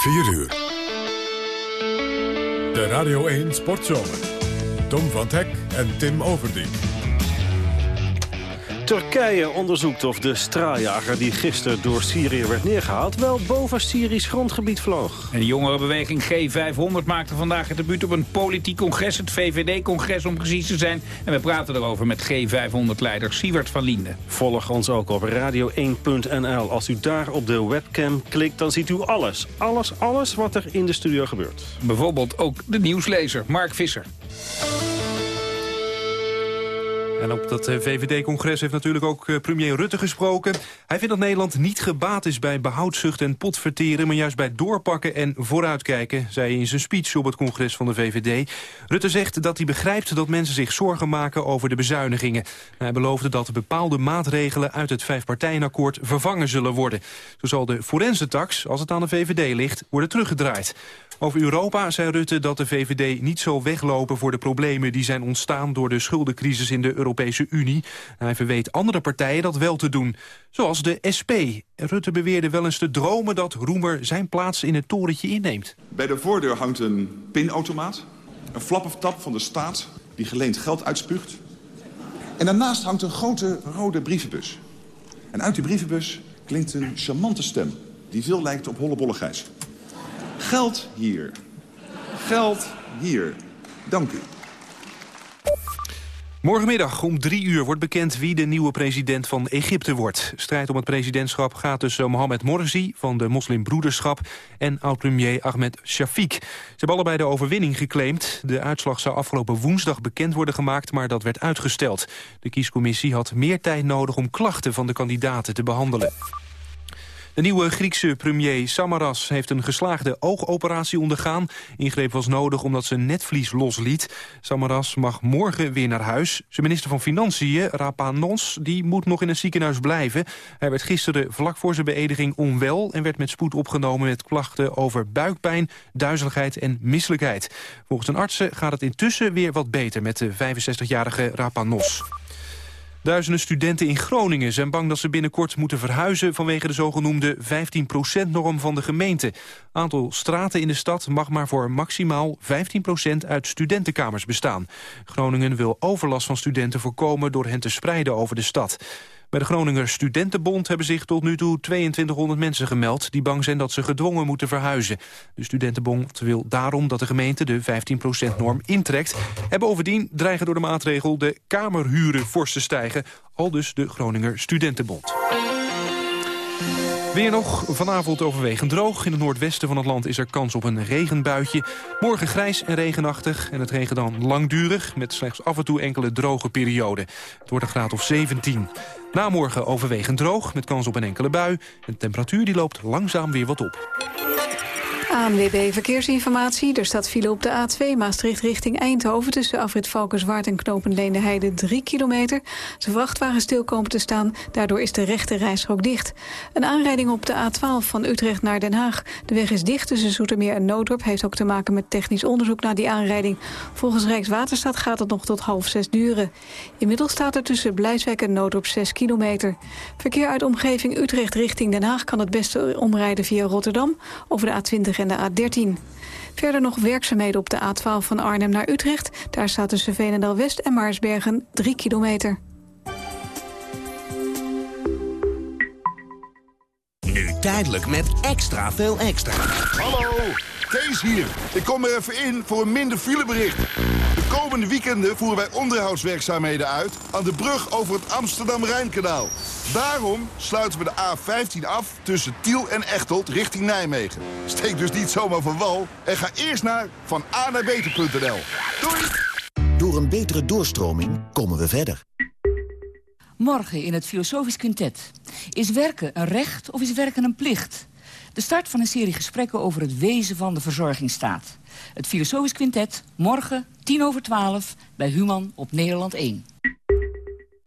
4 uur. De Radio 1 Sportzomer. Tom van Hek en Tim Overdien. Turkije onderzoekt of de straaljager die gisteren door Syrië werd neergehaald... wel boven Syrisch grondgebied vloog. En de jongerenbeweging G500 maakte vandaag het debuut op een politiek congres... het VVD-congres om precies te zijn. En we praten erover met G500-leider Siewert van Linden. Volg ons ook op radio1.nl. Als u daar op de webcam klikt, dan ziet u alles. Alles, alles wat er in de studio gebeurt. Bijvoorbeeld ook de nieuwslezer, Mark Visser. En op dat eh, VVD-congres heeft natuurlijk ook eh, premier Rutte gesproken. Hij vindt dat Nederland niet gebaat is bij behoudzucht en potverteren... maar juist bij doorpakken en vooruitkijken, zei hij in zijn speech op het congres van de VVD. Rutte zegt dat hij begrijpt dat mensen zich zorgen maken over de bezuinigingen. Hij beloofde dat bepaalde maatregelen uit het vijfpartijenakkoord vervangen zullen worden. Zo zal de forensentax, als het aan de VVD ligt, worden teruggedraaid. Over Europa zei Rutte dat de VVD niet zal weglopen voor de problemen die zijn ontstaan door de schuldencrisis in de Europese Unie. Hij verweet andere partijen dat wel te doen, zoals de SP. Rutte beweerde wel eens te dromen dat Roemer zijn plaats in het torentje inneemt. Bij de voordeur hangt een pinautomaat, een tap van de staat die geleend geld uitspuugt. En daarnaast hangt een grote rode brievenbus. En uit die brievenbus klinkt een charmante stem die veel lijkt op Hollebolle Gijs. Geld hier. Geld hier. Dank u. Morgenmiddag om drie uur wordt bekend wie de nieuwe president van Egypte wordt. Strijd om het presidentschap gaat tussen Mohamed Morsi van de moslimbroederschap en oud-premier Ahmed Shafiq. Ze hebben allebei de overwinning geclaimd. De uitslag zou afgelopen woensdag bekend worden gemaakt, maar dat werd uitgesteld. De kiescommissie had meer tijd nodig om klachten van de kandidaten te behandelen. De nieuwe Griekse premier Samaras heeft een geslaagde oogoperatie ondergaan. Ingreep was nodig omdat ze netvlies losliet. Samaras mag morgen weer naar huis. Zijn minister van Financiën, Rapanos, die moet nog in een ziekenhuis blijven. Hij werd gisteren vlak voor zijn beëdiging onwel... en werd met spoed opgenomen met klachten over buikpijn, duizeligheid en misselijkheid. Volgens een artsen gaat het intussen weer wat beter met de 65-jarige Rapanos. Duizenden studenten in Groningen zijn bang dat ze binnenkort moeten verhuizen... vanwege de zogenoemde 15%-norm van de gemeente. Aantal straten in de stad mag maar voor maximaal 15% uit studentenkamers bestaan. Groningen wil overlast van studenten voorkomen door hen te spreiden over de stad. Bij de Groninger Studentenbond hebben zich tot nu toe 2200 mensen gemeld... die bang zijn dat ze gedwongen moeten verhuizen. De Studentenbond wil daarom dat de gemeente de 15%-norm intrekt. En bovendien dreigen door de maatregel de kamerhuren fors te stijgen. Al dus de Groninger Studentenbond. Weer nog, vanavond overwegend droog. In het noordwesten van het land is er kans op een regenbuitje. Morgen grijs en regenachtig en het regen dan langdurig... met slechts af en toe enkele droge perioden. Het wordt een graad of 17. Na morgen overwegend droog, met kans op een enkele bui. En de temperatuur die loopt langzaam weer wat op. ANWB Verkeersinformatie. Er staat file op de A2 Maastricht richting Eindhoven... tussen Afrit Valkenswaard en Knopen Heide 3 kilometer. Zijn vrachtwagen stil komen te staan. Daardoor is de rechte reisrook dicht. Een aanrijding op de A12 van Utrecht naar Den Haag. De weg is dicht tussen Zoetermeer en Noodorp. Heeft ook te maken met technisch onderzoek naar die aanrijding. Volgens Rijkswaterstaat gaat het nog tot half zes duren. Inmiddels staat er tussen Blijswijk en Noodorp 6 kilometer. Verkeer uit de omgeving Utrecht richting Den Haag... kan het beste omrijden via Rotterdam over de A20 en de A13. Verder nog werkzaamheden op de A12 van Arnhem naar Utrecht. Daar staat tussen Veenendaal-West en Maarsbergen 3 kilometer. Nu tijdelijk met extra veel extra. Hallo, Kees hier. Ik kom er even in voor een minder filebericht. De komende weekenden voeren wij onderhoudswerkzaamheden uit... aan de brug over het Amsterdam-Rijnkanaal. Daarom sluiten we de A15 af tussen Tiel en Echteld richting Nijmegen. Steek dus niet zomaar van wal en ga eerst naar van naar beter.nl. Doei! Door een betere doorstroming komen we verder. Morgen in het Filosofisch Quintet. Is werken een recht of is werken een plicht? De start van een serie gesprekken over het wezen van de verzorgingsstaat. Het Filosofisch Quintet, morgen, tien over twaalf, bij Human op Nederland 1.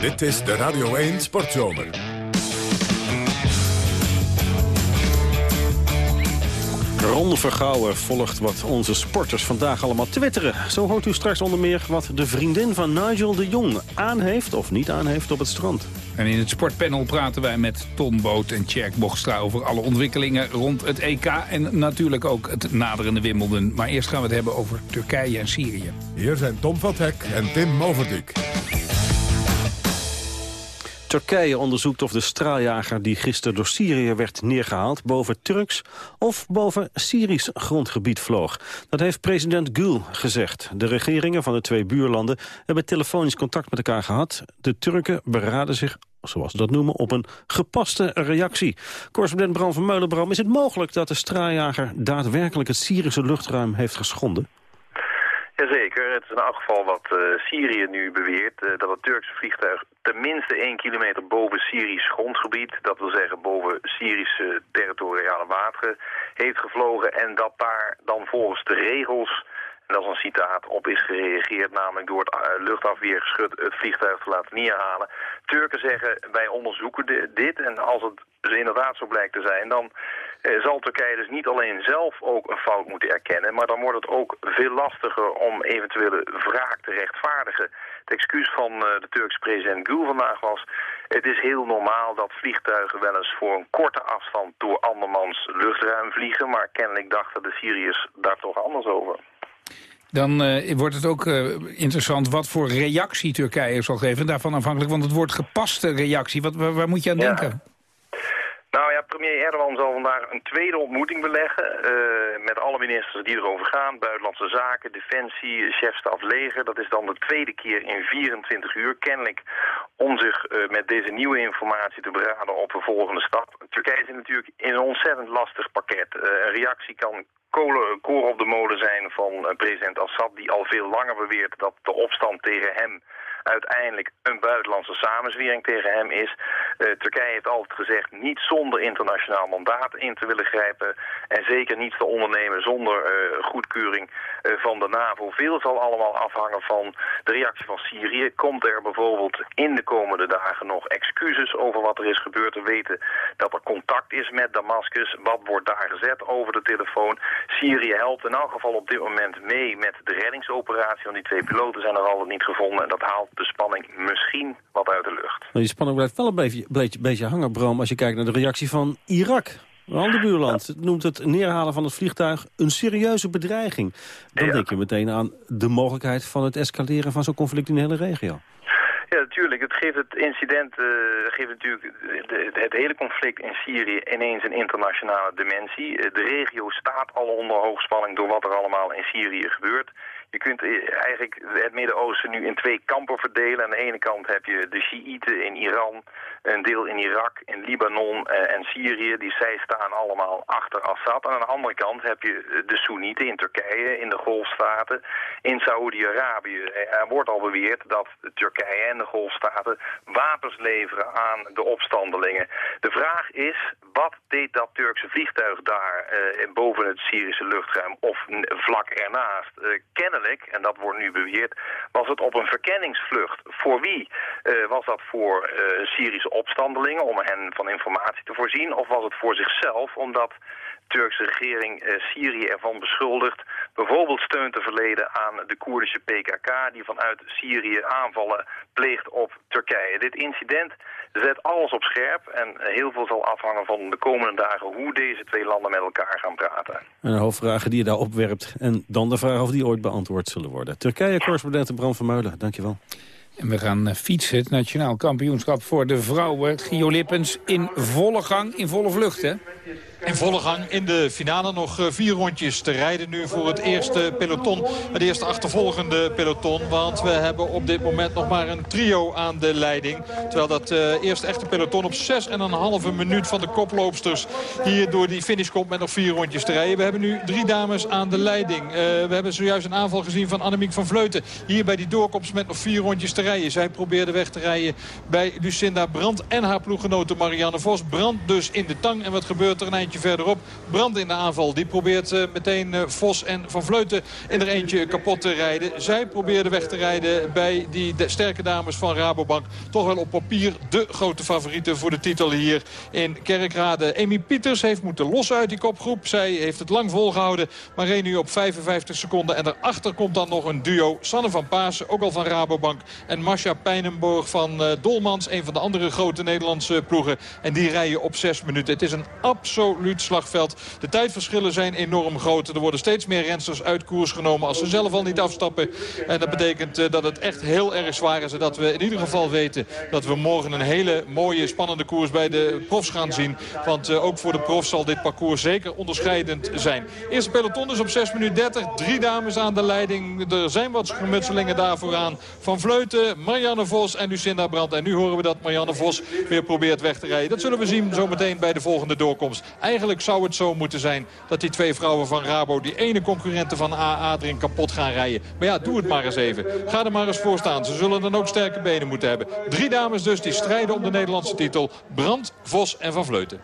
Dit is de Radio 1 Sportzomer. Ronde Vergouwen volgt wat onze sporters vandaag allemaal twitteren. Zo hoort u straks onder meer wat de vriendin van Nigel de Jong aan heeft of niet aan heeft op het strand. En in het sportpanel praten wij met Ton Boot en Tjerk Bochstra... over alle ontwikkelingen rond het EK en natuurlijk ook het naderende Wimbledon. Maar eerst gaan we het hebben over Turkije en Syrië. Hier zijn Tom van Hek en Tim Moverdijk. Turkije onderzoekt of de straaljager die gisteren door Syrië werd neergehaald... boven Turks of boven Syrisch grondgebied vloog. Dat heeft president Gül gezegd. De regeringen van de twee buurlanden hebben telefonisch contact met elkaar gehad. De Turken beraden zich zoals ze dat noemen, op een gepaste reactie. Correspondent Bram van Meulenbram, is het mogelijk dat de straaljager daadwerkelijk het Syrische luchtruim heeft geschonden? Jazeker, het is elk geval wat uh, Syrië nu beweert, uh, dat het Turkse vliegtuig tenminste 1 kilometer boven Syrisch grondgebied, dat wil zeggen boven Syrische territoriale wateren, heeft gevlogen en dat daar dan volgens de regels en dat is een citaat op is gereageerd, namelijk door het uh, luchtafweergeschut het vliegtuig te laten neerhalen. Turken zeggen, wij onderzoeken dit en als het dus inderdaad zo blijkt te zijn, dan eh, zal Turkije dus niet alleen zelf ook een fout moeten erkennen, maar dan wordt het ook veel lastiger om eventuele wraak te rechtvaardigen. Het excuus van uh, de Turkse president Gül vandaag was, het is heel normaal dat vliegtuigen wel eens voor een korte afstand door andermans luchtruim vliegen, maar kennelijk dachten de Syriërs daar toch anders over. Dan uh, wordt het ook uh, interessant wat voor reactie Turkije zal geven. Daarvan afhankelijk, want het wordt gepaste reactie. Wat, waar, waar moet je aan Ja. denken? Nou ja, premier Erdogan zal vandaag een tweede ontmoeting beleggen uh, met alle ministers die erover gaan. Buitenlandse zaken, defensie, chefstaf leger. Dat is dan de tweede keer in 24 uur. Kennelijk om zich uh, met deze nieuwe informatie te beraden op een volgende stap. Turkije zit natuurlijk in een ontzettend lastig pakket. Uh, een reactie kan kolen, op de molen zijn van president Assad... die al veel langer beweert dat de opstand tegen hem uiteindelijk een buitenlandse samenzwering tegen hem is. Uh, Turkije heeft altijd gezegd niet zonder internationaal mandaat in te willen grijpen... en zeker niet te ondernemen zonder uh, goedkeuring uh, van de NAVO. Veel zal allemaal afhangen van de reactie van Syrië. Komt er bijvoorbeeld in de komende dagen nog excuses over wat er is gebeurd? We weten dat er contact is met Damascus. Wat wordt daar gezet over de telefoon? Syrië helpt in elk geval op dit moment mee met de reddingsoperatie... want die twee piloten zijn er altijd niet gevonden en dat haalt de spanning misschien wat uit de lucht. Die spanning blijft wel een beetje, beetje, beetje hangen, Bram, als je kijkt naar de reactie van Irak. Een ander buurland ja. noemt het neerhalen van het vliegtuig een serieuze bedreiging. Dan ja. denk je meteen aan de mogelijkheid van het escaleren van zo'n conflict in de hele regio. Ja, natuurlijk. Het geeft het incident, uh, geeft natuurlijk de, de, het hele conflict in Syrië ineens een internationale dimensie. De regio staat al onder hoogspanning door wat er allemaal in Syrië gebeurt. Je kunt eigenlijk het Midden-Oosten nu in twee kampen verdelen. Aan de ene kant heb je de Shiiten in Iran, een deel in Irak, in Libanon uh, en Syrië. Die zij staan allemaal achter Assad. En aan de andere kant heb je de Soenieten in Turkije, in de Golfstaten, in Saoedi-Arabië. Er wordt al beweerd dat Turkije en de Golfstaten wapens leveren aan de opstandelingen. De vraag is, wat deed dat Turkse vliegtuig daar uh, boven het Syrische luchtruim of vlak ernaast? Uh, en dat wordt nu beweerd, was het op een verkenningsvlucht. Voor wie? Uh, was dat voor Syrische opstandelingen om hen van informatie te voorzien? Of was het voor zichzelf omdat Turkse regering uh, Syrië ervan beschuldigt bijvoorbeeld steun te verleden aan de Koerdische PKK die vanuit Syrië aanvallen pleegt op Turkije. Dit incident zet alles op scherp en heel veel zal afhangen van de komende dagen hoe deze twee landen met elkaar gaan praten. Een hoofdvragen die je daar opwerpt en dan de vraag of die ooit beantwoord zullen worden. Turkije-correspondent Bram van Meulen, dankjewel. En we gaan fietsen, het nationaal kampioenschap voor de vrouwen. Gio Lippens in volle gang, in volle vlucht, hè? In volle gang in de finale. Nog eh, vier rondjes te rijden nu voor het eerste peloton. Het eerste achtervolgende peloton. Want we hebben op dit moment nog maar een trio aan de leiding. Terwijl dat uh, eerste echte peloton op 6,5 minuut van de koploopsters... hier door die finish komt met nog vier rondjes te rijden. We hebben nu drie dames aan de leiding. Uh, we hebben zojuist een aanval gezien van Annemiek van Vleuten. Hier bij die doorkomst met nog vier rondjes te rijden. Zij probeerde weg te rijden bij Lucinda Brandt en haar ploeggenote Marianne Vos. Brandt dus in de tang. En wat gebeurt er een verderop? Brand in de aanval. Die probeert uh, meteen uh, Vos en Van Vleuten in er eentje kapot te rijden. Zij probeerden weg te rijden bij die sterke dames van Rabobank. Toch wel op papier de grote favorieten voor de titel hier in Kerkrade. Amy Pieters heeft moeten lossen uit die kopgroep. Zij heeft het lang volgehouden, maar reed nu op 55 seconden. En daarachter komt dan nog een duo. Sanne van Paasen, ook al van Rabobank. En Masha Pijnenborg van uh, Dolmans, een van de andere grote Nederlandse ploegen. En die rijden op 6 minuten. Het is een absoluut slagveld. De tijdverschillen zijn enorm groot. Er worden steeds meer rensters uit koers genomen als ze zelf al niet afstappen. En dat betekent uh, dat het echt heel erg zwaar is. En dat we in ieder geval weten dat we morgen een hele mooie, spannende koers bij de profs gaan zien. Want uh, ook voor de profs zal dit parcours zeker onderscheidend zijn. Eerste peloton is op 6 minuten 30. Drie dames aan de leiding. Er zijn wat gemutselingen daar vooraan. Van Vleuten, Marianne Vos en Lucinda Brandt. En nu horen we dat Marianne Vos weer probeert weg te rijden. Dat zullen we zien zometeen bij de volgende doorkomst. Eigenlijk zou het zo moeten zijn dat die twee vrouwen van Rabo... die ene concurrenten van AA erin kapot gaan rijden. Maar ja, doe het maar eens even. Ga er maar eens voor staan. Ze zullen dan ook sterke benen moeten hebben. Drie dames dus die strijden om de Nederlandse titel. Brand, Vos en Van Vleuten.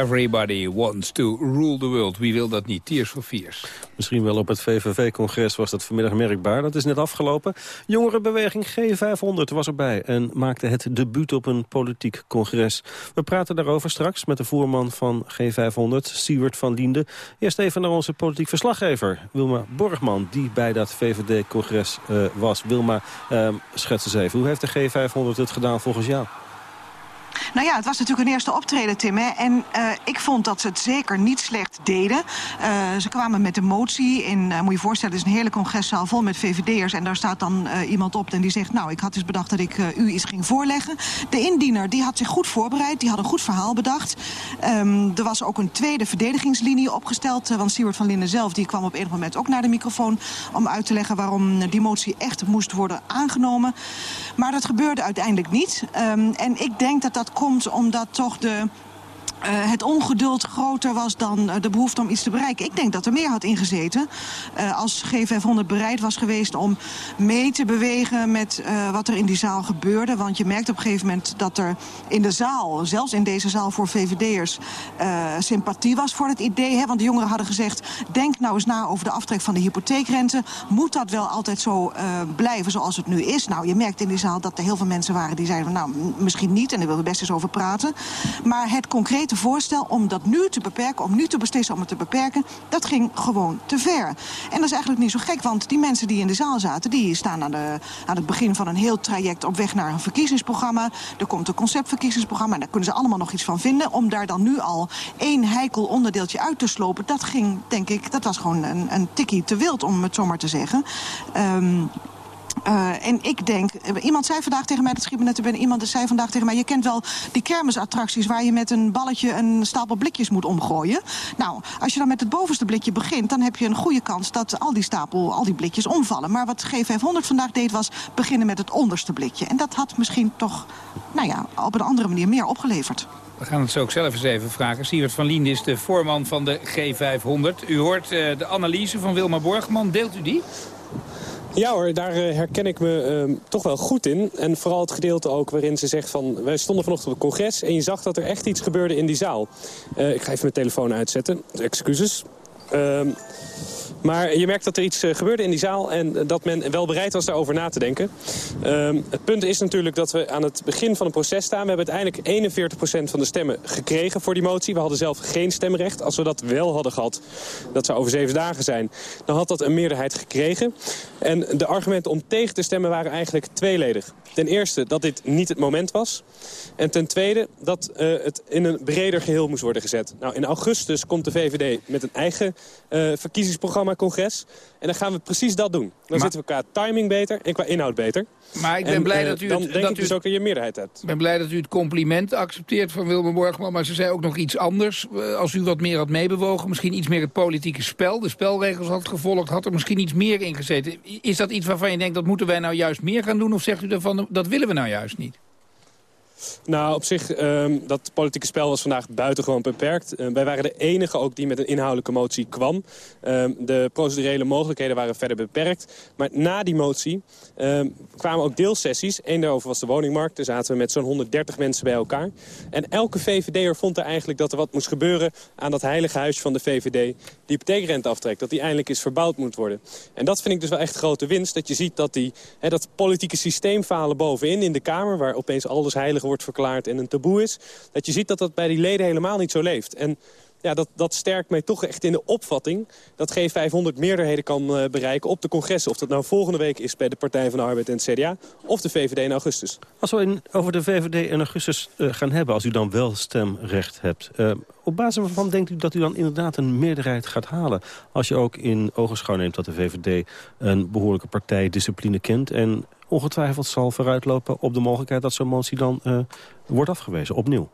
Everybody wants to rule the world. Wie wil dat niet? Tears for Fears. Misschien wel op het VVV-congres was dat vanmiddag merkbaar. Dat is net afgelopen. Jongerenbeweging G500 was erbij en maakte het debuut op een politiek congres. We praten daarover straks met de voerman van G500, Siewert van Liende. Eerst even naar onze politiek verslaggever, Wilma Borgman, die bij dat VVD-congres uh, was. Wilma, uh, schets eens even, hoe heeft de G500 het gedaan volgens jou? Nou ja, het was natuurlijk een eerste optreden, Tim. Hè? En uh, ik vond dat ze het zeker niet slecht deden. Uh, ze kwamen met een motie. In, uh, moet je voorstellen, het is een hele congreszaal vol met VVD'ers. En daar staat dan iemand op en die zegt... nou, ik had dus bedacht dat ik u iets ging voorleggen. De indiener die had zich goed voorbereid. Die had een goed verhaal bedacht. Um, er was ook een tweede verdedigingslinie opgesteld. want Siewert van Linden zelf die kwam op enig moment ook naar de microfoon... om uit te leggen waarom die motie echt moest worden aangenomen. Maar dat gebeurde uiteindelijk niet. Um, en ik denk dat dat komt omdat toch de uh, het ongeduld groter was dan uh, de behoefte om iets te bereiken. Ik denk dat er meer had ingezeten. Uh, als G500 bereid was geweest om mee te bewegen met wat er in die zaal gebeurde. Want je merkt op een gegeven moment dat er in de zaal, zelfs in deze zaal voor VVD'ers, sympathie was voor het idee. Hè? Want de jongeren hadden gezegd, denk nou eens na over de aftrek van de hypotheekrente. Moet dat wel altijd zo blijven zoals het nu is? Nou, je merkt in die zaal dat er heel veel mensen waren die zeiden, nou, misschien niet. En daar willen we best eens over praten. Maar het concrete voorstel om dat nu te beperken, om nu te beslissen om het te beperken, dat ging gewoon te ver. En dat is eigenlijk niet zo gek, want die mensen die in de zaal zaten, die staan aan, de, aan het begin van een heel traject op weg naar een verkiezingsprogramma. Er komt een conceptverkiezingsprogramma en daar kunnen ze allemaal nog iets van vinden. Om daar dan nu al één heikel onderdeeltje uit te slopen, dat ging, denk ik, dat was gewoon een, een tikkie te wild, om het zomaar te zeggen. Um, uh, en ik denk, iemand zei vandaag tegen mij, dat schiet me net iemand zei vandaag tegen mij, je kent wel die kermisattracties waar je met een balletje een stapel blikjes moet omgooien. Nou, als je dan met het bovenste blikje begint, dan heb je een goede kans dat al die stapel, al die blikjes omvallen. Maar wat G500 vandaag deed was beginnen met het onderste blikje. En dat had misschien toch, nou ja, op een andere manier meer opgeleverd. We gaan het zo ook zelf eens even vragen. Siewert van Lien is de voorman van de G500. U hoort uh, de analyse van Wilma Borgman. Deelt u die? Ja hoor, daar eh, herken ik me uh, toch wel goed in. En vooral het gedeelte ook waarin ze zegt van... wij stonden vanochtend op het congres en je zag dat er echt iets gebeurde in die zaal. Uh, ik ga even mijn telefoon uitzetten. Excuses. Ehm, maar je merkt dat er iets uh, gebeurde in die zaal en dat men wel bereid was daarover na te denken. Um, het punt is natuurlijk dat we aan het begin van een proces staan. We hebben uiteindelijk 41% van de stemmen gekregen voor die motie. We hadden zelf geen stemrecht. Als we dat wel hadden gehad, dat zou over zeven dagen zijn... dan had dat een meerderheid gekregen. En de argumenten om tegen te stemmen waren eigenlijk tweeledig. Ten eerste dat dit niet het moment was. En ten tweede dat uh, het in een breder geheel moest worden gezet. Nou, in augustus komt de VVD met een eigen uh, verkiezingsprogramma congres. En dan gaan we precies dat doen. Dan maar, zitten we qua timing beter en qua inhoud beter. Maar ik ben en, blij uh, dat u... Dan het, denk dat ik dus u, ook dat je meerderheid hebt. Ik ben blij dat u het compliment accepteert van Wilma Borgman. Maar ze zei ook nog iets anders. Als u wat meer had meebewogen, misschien iets meer het politieke spel... de spelregels had gevolgd, had er misschien iets meer in gezeten. Is dat iets waarvan je denkt, dat moeten wij nou juist meer gaan doen? Of zegt u ervan, dat willen we nou juist niet? Nou, op zich, um, dat politieke spel was vandaag buitengewoon beperkt. Uh, wij waren de enige ook die met een inhoudelijke motie kwam. Um, de procedurele mogelijkheden waren verder beperkt. Maar na die motie um, kwamen ook deelsessies. Eén daarover was de woningmarkt. Daar zaten we met zo'n 130 mensen bij elkaar. En elke VVD'er vond er eigenlijk dat er wat moest gebeuren... aan dat heilige huisje van de VVD, die hypotheekrente aftrekt. Dat die eindelijk eens verbouwd moet worden. En dat vind ik dus wel echt grote winst. Dat je ziet dat die, dat politieke systeemfalen bovenin in de Kamer... waar opeens alles heilig wordt verklaard en een taboe is... dat je ziet dat dat bij die leden helemaal niet zo leeft. En ja, dat, dat sterkt mij toch echt in de opvatting... dat G500 meerderheden kan uh, bereiken op de congressen. Of dat nou volgende week is bij de Partij van de Arbeid en het CDA... of de VVD in augustus. Als we in, over de VVD in augustus uh, gaan hebben... als u dan wel stemrecht hebt... Uh, op basis waarvan denkt u dat u dan inderdaad een meerderheid gaat halen? Als je ook in ogenschouw neemt dat de VVD een behoorlijke partijdiscipline kent... en ongetwijfeld zal vooruitlopen op de mogelijkheid dat zo'n motie dan wordt afgewezen, opnieuw.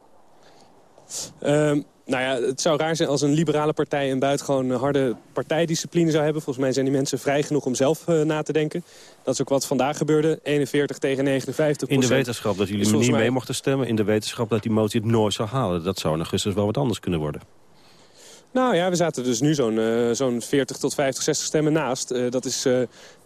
Um, nou ja, het zou raar zijn als een liberale partij een buitengewoon harde partijdiscipline zou hebben. Volgens mij zijn die mensen vrij genoeg om zelf uh, na te denken. Dat is ook wat vandaag gebeurde, 41 tegen 59 In de wetenschap dat jullie niet mij... mee mochten stemmen, in de wetenschap dat die motie het nooit zou halen. Dat zou in augustus wel wat anders kunnen worden. Nou ja, we zaten dus nu zo'n zo'n 40 tot 50, 60 stemmen naast. dat is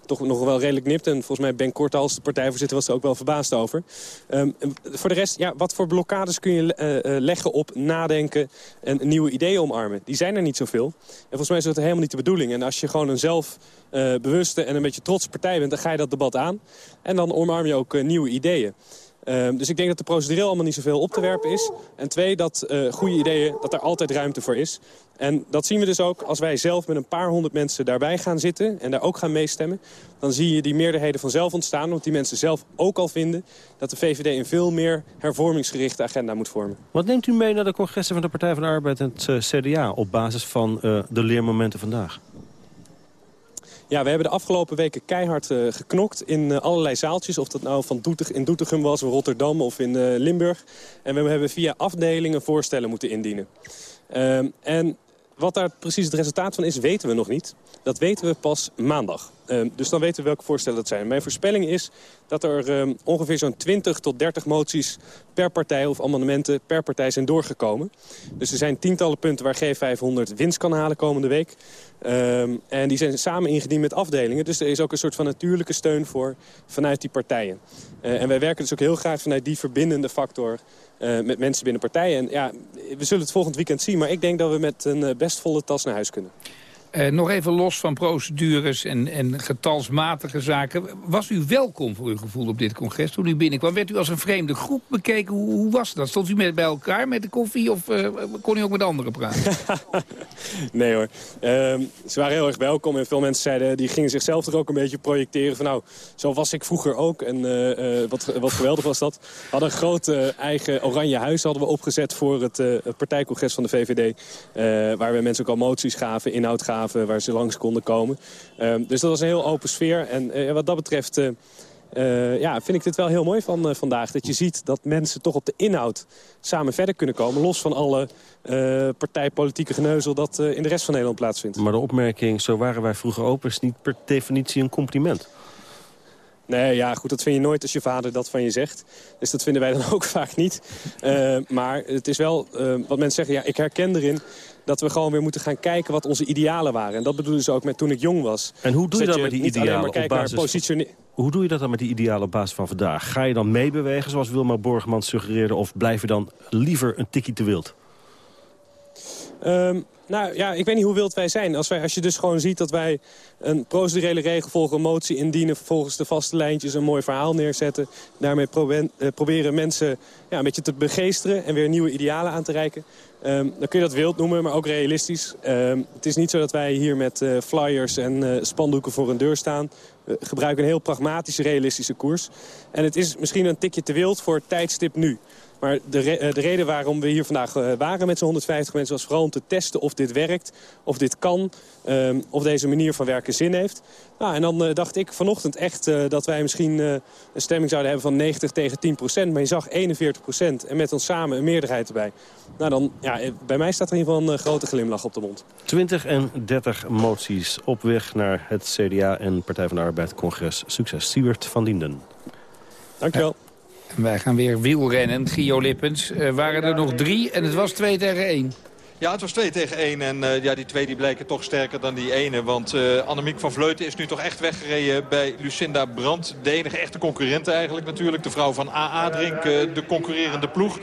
toch nog wel redelijk nipt. En volgens mij Ben Kortals, de partijvoorzitter, was er ook wel verbaasd over. Um, voor de rest, ja, wat voor blokkades kun je uh, leggen op nadenken en nieuwe ideeën omarmen? Die zijn er niet zoveel. En volgens mij is dat helemaal niet de bedoeling. En als je gewoon een zelfbewuste uh, en een beetje trotse partij bent, dan ga je dat debat aan. En dan omarm je ook nieuwe ideeën. Um, dus ik denk dat de procedureel allemaal niet zoveel op te werpen is. En twee, dat uh, goede ideeën, dat er altijd ruimte voor is. En dat zien we dus ook als wij zelf met een paar honderd mensen daarbij gaan zitten... en daar ook gaan meestemmen. Dan zie je die meerderheden vanzelf ontstaan. Want die mensen zelf ook al vinden dat de VVD een veel meer hervormingsgerichte agenda moet vormen. Wat neemt u mee naar de congressen van de Partij van de Arbeid en het uh, CDA... op basis van uh, de leermomenten vandaag? Ja, we hebben de afgelopen weken keihard uh, geknokt in uh, allerlei zaaltjes. Of dat nou van Doetig, in Doetinchem was, of Rotterdam of in uh, Limburg. En we hebben via afdelingen voorstellen moeten indienen. Ehm, en wat daar precies het resultaat van is, weten we nog niet. Dat weten we pas maandag. Uh, dus dan weten we welke voorstellen dat zijn. Mijn voorspelling is dat er uh, ongeveer zo'n 20 tot 30 moties per partij of amendementen per partij zijn doorgekomen. Dus er zijn tientallen punten waar G500 winst kan halen komende week. Uh, en die zijn samen ingediend met afdelingen. Dus er is ook een soort van natuurlijke steun voor vanuit die partijen. Uh, en wij werken dus ook heel graag vanuit die verbindende factor uh, met mensen binnen partijen. En ja, we zullen het volgend weekend zien. Maar ik denk dat we met een uh, best volle tas naar huis kunnen. Uh, nog even los van procedures en, en getalsmatige zaken. Was u welkom voor uw gevoel op dit congres toen u binnenkwam? Werd u als een vreemde groep bekeken? Hoe, hoe was dat? Stond u met bij elkaar met de koffie of uh, kon u ook met anderen praten? nee hoor. Uh, ze waren heel erg welkom en veel mensen zeiden... die gingen zichzelf er ook een beetje projecteren van... nou, zo was ik vroeger ook en uh, wat, wat geweldig was dat. We hadden een groot eigen oranje huis hadden we opgezet... voor het, het partijcongres van de VVD. waar we mensen ook al moties gaven, inhoud gaven waar ze langs konden komen. Um, dus dat was een heel open sfeer. En uh, wat dat betreft uh, uh, ja, vind ik dit wel heel mooi van vandaag. Dat je ziet dat mensen toch op de inhoud samen verder kunnen komen. Los van alle partijpolitieke geneuzel dat in de rest van Nederland plaatsvindt. Maar de opmerking, zo waren wij vroeger open, is niet per definitie een compliment. Nee, ja, goed, dat vind je nooit als je vader dat van je zegt. Dus dat vinden wij dan ook vaak niet. Uh, maar het is wel, uh, wat mensen zeggen, ja, ik herken erin dat we gewoon weer moeten gaan kijken wat onze idealen waren. En dat bedoelen ze ook met toen ik jong was. En hoe doe je dat met die idealen op basis Hoe doe je dat dan met die idealen op basis van vandaag? Ga je dan meebewegen zoals Wilma Borgman suggereerde... of blijf je dan liever een tikkie te wild? Um, nou ja, ik weet niet hoe wild wij zijn. Als, wij, als je dus gewoon ziet dat wij een procedurele regel volgen, een motie indienen... volgens de vaste lijntjes een mooi verhaal neerzetten. Daarmee uh, proberen mensen ja, een beetje te begeesteren en weer nieuwe idealen aan te reiken. Um, dan kun je dat wild noemen, maar ook realistisch. Um, het is niet zo dat wij hier met uh, flyers en uh, spandoeken voor een deur staan. We gebruiken een heel pragmatische, realistische koers. En het is misschien een tikje te wild voor het tijdstip nu. Maar de, re de, reden waarom we hier vandaag uh, waren met zo'n 150 mensen... was vooral om te testen of dit werkt, of dit kan... Um, of deze manier van werken zin heeft. Nou, en dan uh, dacht ik vanochtend echt uh, dat wij misschien een stemming zouden hebben van 90 tegen 10 procent. Maar je zag 41 procent en met ons samen een meerderheid erbij. Nou, dan, ja, bij mij staat er in ieder geval een grote glimlach op de mond. 20 en 30 moties op weg naar het CDA en Partij van de Arbeid congres. Succes. Siewert van Dienden. Dankjewel. Ja. Wij gaan weer wielrennen. Gio Lippens. Uh, waren er nog drie en het was twee tegen één. Ja, het was 2 tegen 1 en uh, ja, die twee die blijken toch sterker dan die ene. Want uh, Annemiek van Vleuten is nu toch echt weggereden bij Lucinda Brandt. De enige echte concurrente eigenlijk natuurlijk. De vrouw van AA Drink, uh, de concurrerende ploeg.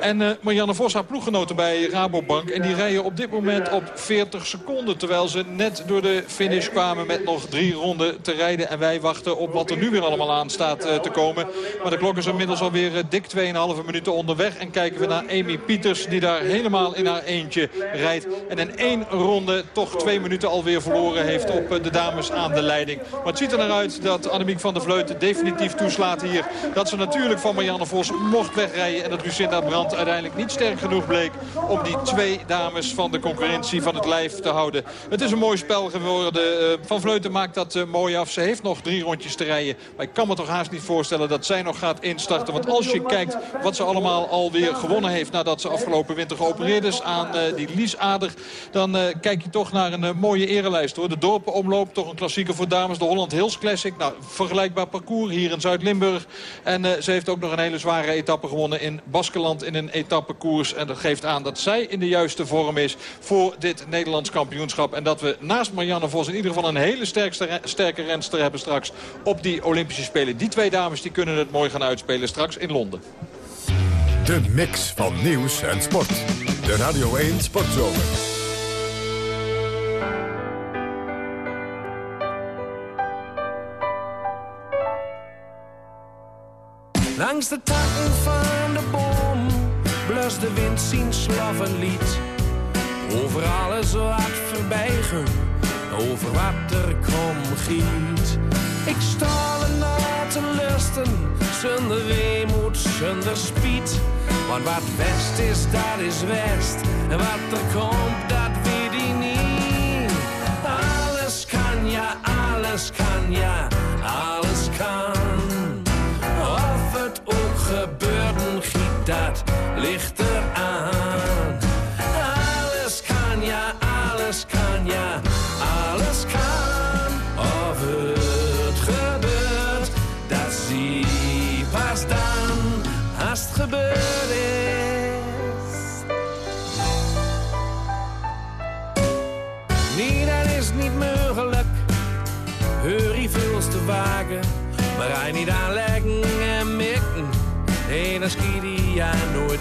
En Marianne Vos, haar ploeggenoten bij Rabobank. En die rijden op dit moment op 40 seconden. Terwijl ze net door de finish kwamen met nog drie ronden te rijden. En wij wachten op wat er nu weer allemaal aan staat te komen. Maar de klok is inmiddels alweer dik 2,5 minuten onderweg. En kijken we naar Amy Pieters die daar helemaal in haar eentje rijdt. En in één ronde toch twee minuten alweer verloren heeft op eh, de dames aan de leiding. Maar het ziet er naar uit dat Annemiek van der Vleuten definitief toeslaat hier. Dat ze natuurlijk van Marianne Vos mocht wegrijden. En dat Lucinda Brandt uiteindelijk niet sterk genoeg bleek om die twee dames van de concurrentie van het lijf te houden. Het is een mooi spel geworden. Eh, van Vleuten maakt dat eh, mooi af. Ze heeft nog drie rondjes te rijden. Maar ik kan me toch haast niet voorstellen dat zij nog gaat instarten. Want als je kijkt wat ze allemaal alweer gewonnen heeft nadat ze afgelopen winter geopereerd is aan die Liesader... dan kijk je toch naar een mooie erelijst. hoor. De dorpenomloop, toch een klassieker voor dames. De Holland Hills Classic. Nou, vergelijkbaar parcours hier in Zuid-Limburg. En ze heeft ook nog een hele zware etappe gewonnen in Baskeland in een etappekoers. En dat geeft aan dat zij in de juiste vorm is voor dit Nederlands kampioenschap. En dat we naast Marianne Vos in ieder geval een hele sterke renster hebben straks op die Olympische Spelen. Die twee dames die kunnen het mooi gaan uitspelen straks in Londen. De mix van nieuws en sport. De Radio 1 Sportzomer. Langs de takken van de boom blust de wind zien lied. Over alles wat voorbijgen, over wat er komt giet. Ik sta er na te lusten, zonder weemoed, zonder spiet. Want wat west is, dat is west. Wat er komt, dat weet ik niet. Alles kan, ja, alles kan, ja, alles kan. Of het ook gebeurt, giet dat ligt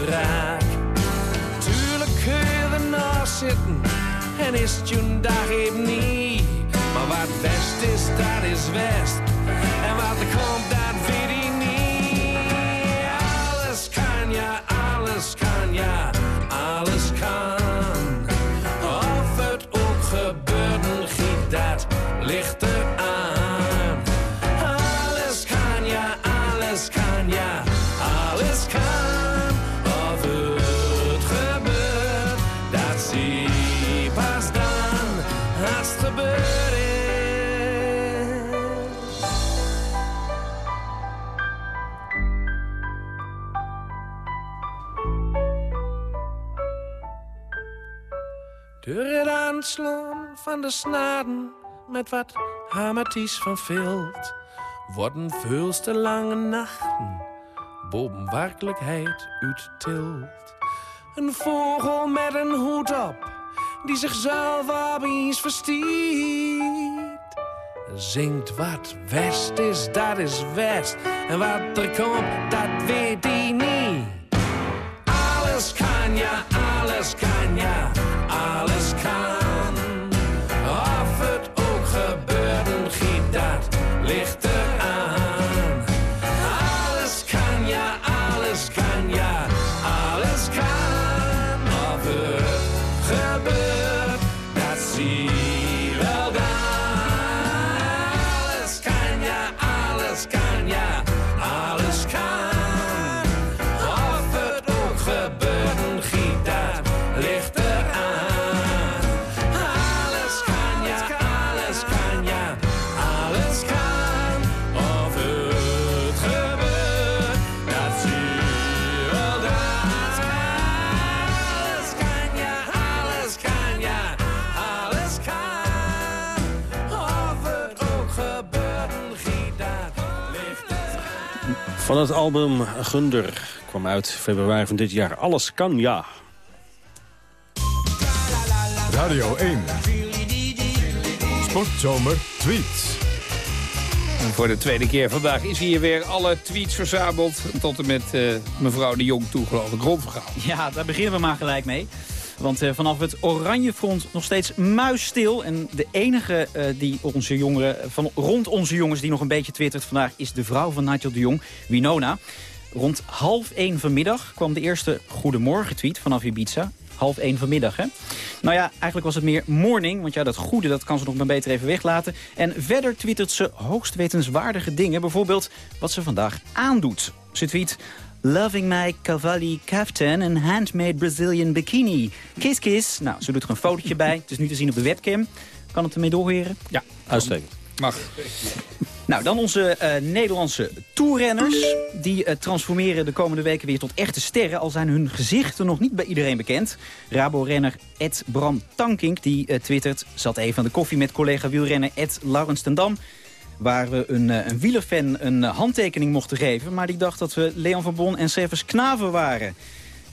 nooit raak. Tuurlijk kun je ernaast zitten en is het je dag even niet. Maar wat west is, dat is west. Aanslaan van de snaden met wat hamerties van vilt, worden veelste lange nachten boven werkelijkheid uittilt. Een vogel met een hoed op, die zichzelf op iets verstiet. Zingt wat west is, dat is west. En wat er komt, dat weet hij niet. Alles kan, ja, alles kan, ja, Van het album Gunder kwam uit februari van dit jaar. Alles kan, ja. Radio 1. Sportzomer tweets. En voor de tweede keer vandaag is hier weer alle tweets verzameld. Tot en met eh, mevrouw de Jong toe, geloof ik. Rondverhaal. Ja, daar beginnen we maar gelijk mee. Want eh, vanaf het Oranje Front nog steeds muisstil. En de enige eh, die onze jongeren, van rond onze jongens die nog een beetje twittert vandaag... is de vrouw van Nigel de Jong, Winona. Rond half één vanmiddag kwam de eerste goedemorgen tweet vanaf Ibiza. Half één vanmiddag, hè? Nou ja, eigenlijk was het meer morning. Want ja, dat goede dat kan ze nog maar beter even weglaten. En verder twittert ze hoogst wetenswaardige dingen. Bijvoorbeeld wat ze vandaag aandoet. Ze tweet... Loving my Cavalli kaftan and handmade Brazilian bikini. Kiss, kiss. Nou, ze doet er een fotootje bij. Het is nu te zien op de webcam. Kan het ermee doorheren? Ja. Uitstekend. Mag. Nou, dan onze uh, Nederlandse toerrenners. Die uh, transformeren de komende weken weer tot echte sterren... al zijn hun gezichten nog niet bij iedereen bekend. Rabo-renner Ed Bram Tankink die uh, twittert... zat even aan de koffie met collega wielrenner Ed Laurens ten Dam... waar we een, een wielerfan een handtekening mochten geven... maar die dacht dat we Leon van Bon en Servus Knaven waren...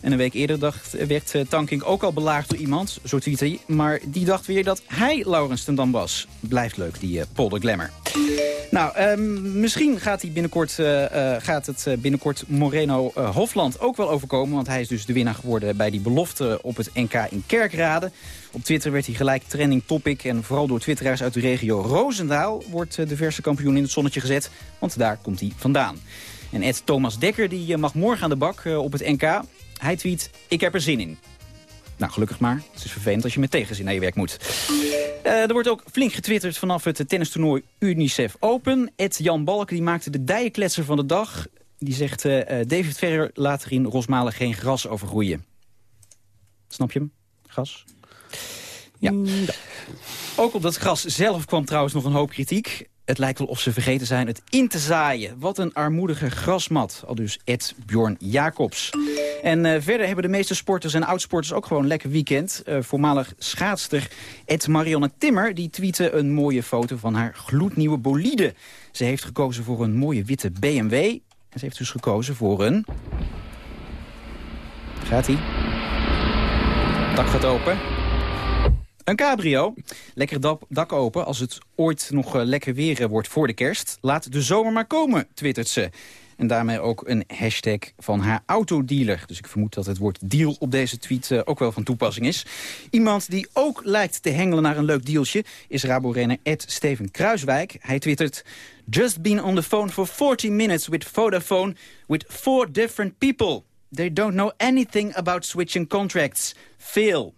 En een week eerder dacht, werd uh, Tankink ook al belaagd door iemand, zo tweette hij. Maar die dacht weer dat hij Laurens ten Dam was. Blijft leuk, die uh, Polder Glamour. Nou, um, misschien gaat, hij binnenkort, gaat het binnenkort Moreno Hofland ook wel overkomen. Want hij is dus de winnaar geworden bij die belofte op het NK in Kerkrade. Op Twitter werd hij gelijk trending topic. En vooral door twitteraars uit de regio Roosendaal wordt de verse kampioen in het zonnetje gezet. Want daar komt hij vandaan. En Ed Thomas Dekker die mag morgen aan de bak op het NK. Hij tweet, ik heb er zin in. Nou, gelukkig maar. Het is vervelend als je met tegenzin naar je werk moet. Er wordt ook flink getwitterd vanaf het tennistoernooi Unicef Open. Ed Jan Balk die maakte de dijenkletser van de dag. Die zegt, David Ferrer laat er in Rosmalen geen gras overgroeien. Snap je hem? Gras? Ja. Mm, ja. Ook op dat gras zelf kwam trouwens nog een hoop kritiek. Het lijkt wel of ze vergeten zijn het in te zaaien. Wat een armoedige grasmat, al dus Ed Bjorn Jacobs. En uh, verder hebben de meeste sporters en oudsporters ook gewoon een lekker weekend. Uh, voormalig schaatster Ed Marianne Timmer die tweette een mooie foto van haar gloednieuwe bolide. Ze heeft gekozen voor een mooie witte BMW. En ze heeft dus gekozen voor een... Gaat-ie? Dak gaat open. Een cabrio. Lekker dak open als het ooit nog uh, lekker weer wordt voor de kerst. Laat de zomer maar komen, twittert ze. En daarmee ook een hashtag van haar autodealer. Dus ik vermoed dat het woord deal op deze tweet uh, ook wel van toepassing is. Iemand die ook lijkt te hengelen naar een leuk dealtje... is Rabo-renner Ed Steven Kruiswijk. Hij twittert... Just been on the phone for 40 minutes with Vodafone... with four different people. They don't know anything about switching contracts. Fail.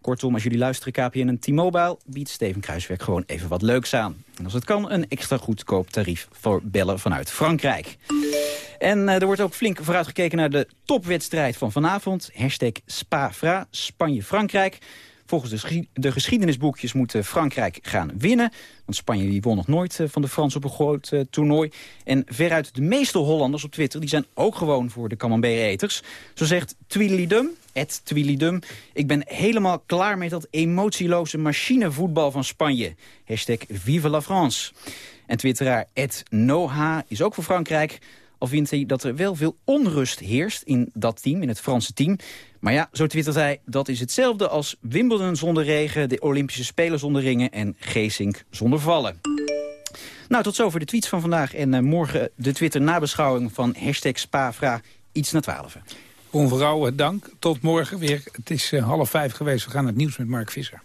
Kortom, als jullie luisteren KPN en T-Mobile... biedt Steven Kruiswijk gewoon even wat leuks aan. En als het kan, een extra goedkoop tarief voor bellen vanuit Frankrijk. En uh, er wordt ook flink vooruitgekeken naar de topwedstrijd van vanavond. Hashtag Spa-Fra, Spanje-Frankrijk. Volgens de, de, geschiedenisboekjes moet Frankrijk gaan winnen. Want Spanje won nog nooit eh, van de Fransen op een groot uh, toernooi. En veruit de meeste Hollanders op Twitter... die zijn ook gewoon voor de camembert-eters. Zo zegt Tweedledum, Ed Tweedledum... ik ben helemaal klaar met dat emotieloze machinevoetbal van Spanje. Hashtag Vive la France. En twitteraar Ed Noha is ook voor Frankrijk... Al vindt hij dat er wel veel onrust heerst in dat team, in het Franse team. Maar ja, zo twittert hij, dat is hetzelfde als Wimbledon zonder regen... de Olympische Spelen zonder ringen en Geesink zonder vallen. Nou, tot zover de tweets van vandaag. En uh, morgen de Twitter-nabeschouwing van hashtag Spavra iets na twaalf. Onverrouwen, dank. Tot morgen weer. Het is uh, half vijf geweest. We gaan het nieuws met Mark Visser.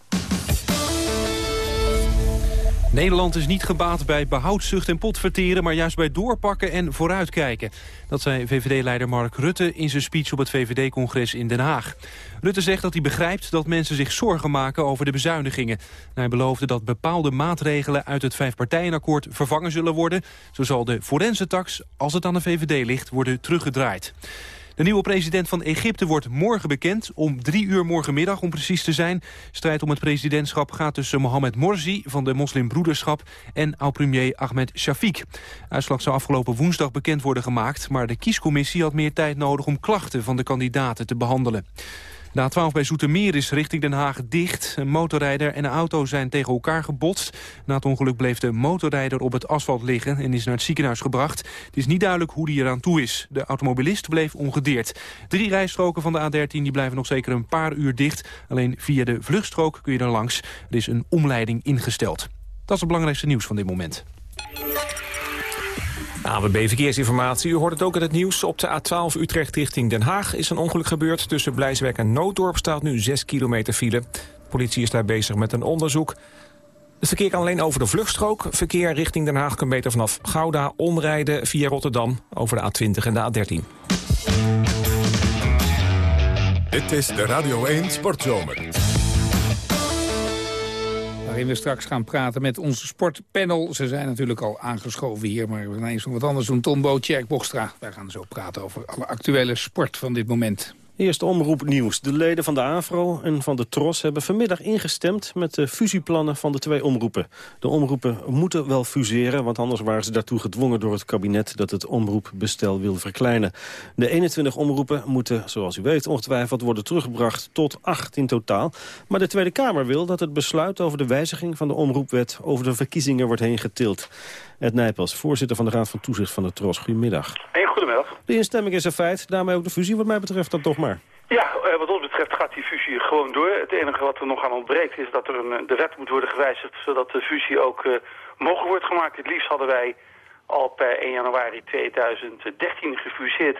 Nederland is niet gebaat bij behoudzucht en potverteren... maar juist bij doorpakken en vooruitkijken. Dat zei VVD-leider Mark Rutte in zijn speech op het VVD-congres in Den Haag. Rutte zegt dat hij begrijpt dat mensen zich zorgen maken over de bezuinigingen. hij beloofde dat bepaalde maatregelen uit het vijfpartijenakkoord vervangen zullen worden. Zo zal de forensentax, als het aan de VVD ligt, worden teruggedraaid. De nieuwe president van Egypte wordt morgen bekend. Om drie uur morgenmiddag, om precies te zijn. Strijd om het presidentschap gaat tussen Mohamed Morsi van de moslimbroederschap... en oud-premier Ahmed Shafiq. Uitslag zou afgelopen woensdag bekend worden gemaakt... maar de kiescommissie had meer tijd nodig om klachten van de kandidaten te behandelen. De A12 bij Zoetermeer is richting Den Haag dicht. Een motorrijder en een auto zijn tegen elkaar gebotst. Na het ongeluk bleef de motorrijder op het asfalt liggen... en is naar het ziekenhuis gebracht. Het is niet duidelijk hoe die eraan toe is. De automobilist bleef ongedeerd. Drie rijstroken van de A13 die blijven nog zeker een paar uur dicht. Alleen via de vluchtstrook kun je er langs. Er is een omleiding ingesteld. Dat is het belangrijkste nieuws van dit moment. AWB Verkeersinformatie. U hoort het ook in het nieuws. Op de A12 Utrecht richting Den Haag is een ongeluk gebeurd. Tussen Blijswijk en Nooddorp staat nu 6 kilometer file. De politie is daar bezig met een onderzoek. Het verkeer kan alleen over de vluchtstrook. Verkeer richting Den Haag kan beter vanaf Gouda omrijden via Rotterdam... over de A20 en de A13. Dit is de Radio 1 Sportzomer waarin we straks gaan praten met onze sportpanel. Ze zijn natuurlijk al aangeschoven hier, maar we gaan eens nog wat anders doen. Tom Boot, Bochstra. Wij gaan zo praten over alle actuele sport van dit moment. Eerst omroep nieuws. De leden van de AVRO en van de TROS hebben vanmiddag ingestemd met de fusieplannen van de twee omroepen. De omroepen moeten wel fuseren, want anders waren ze daartoe gedwongen door het kabinet dat het omroepbestel wil verkleinen. De 21 omroepen moeten, zoals u weet, ongetwijfeld worden teruggebracht tot acht in totaal. Maar de Tweede Kamer wil dat het besluit over de wijziging van de omroepwet over de verkiezingen wordt heen getild. Ed Nijpels, voorzitter van de Raad van Toezicht van de TROS. Goedemiddag. Hey, goedemiddag. De instemming is een feit, daarmee ook de fusie wat mij betreft dan toch maar. Ja, eh, wat ons betreft gaat die fusie gewoon door. Het enige wat er nog aan ontbreekt is dat er een, de wet moet worden gewijzigd... zodat de fusie ook uh, mogelijk wordt gemaakt. Het liefst hadden wij al per 1 januari 2013 gefuseerd.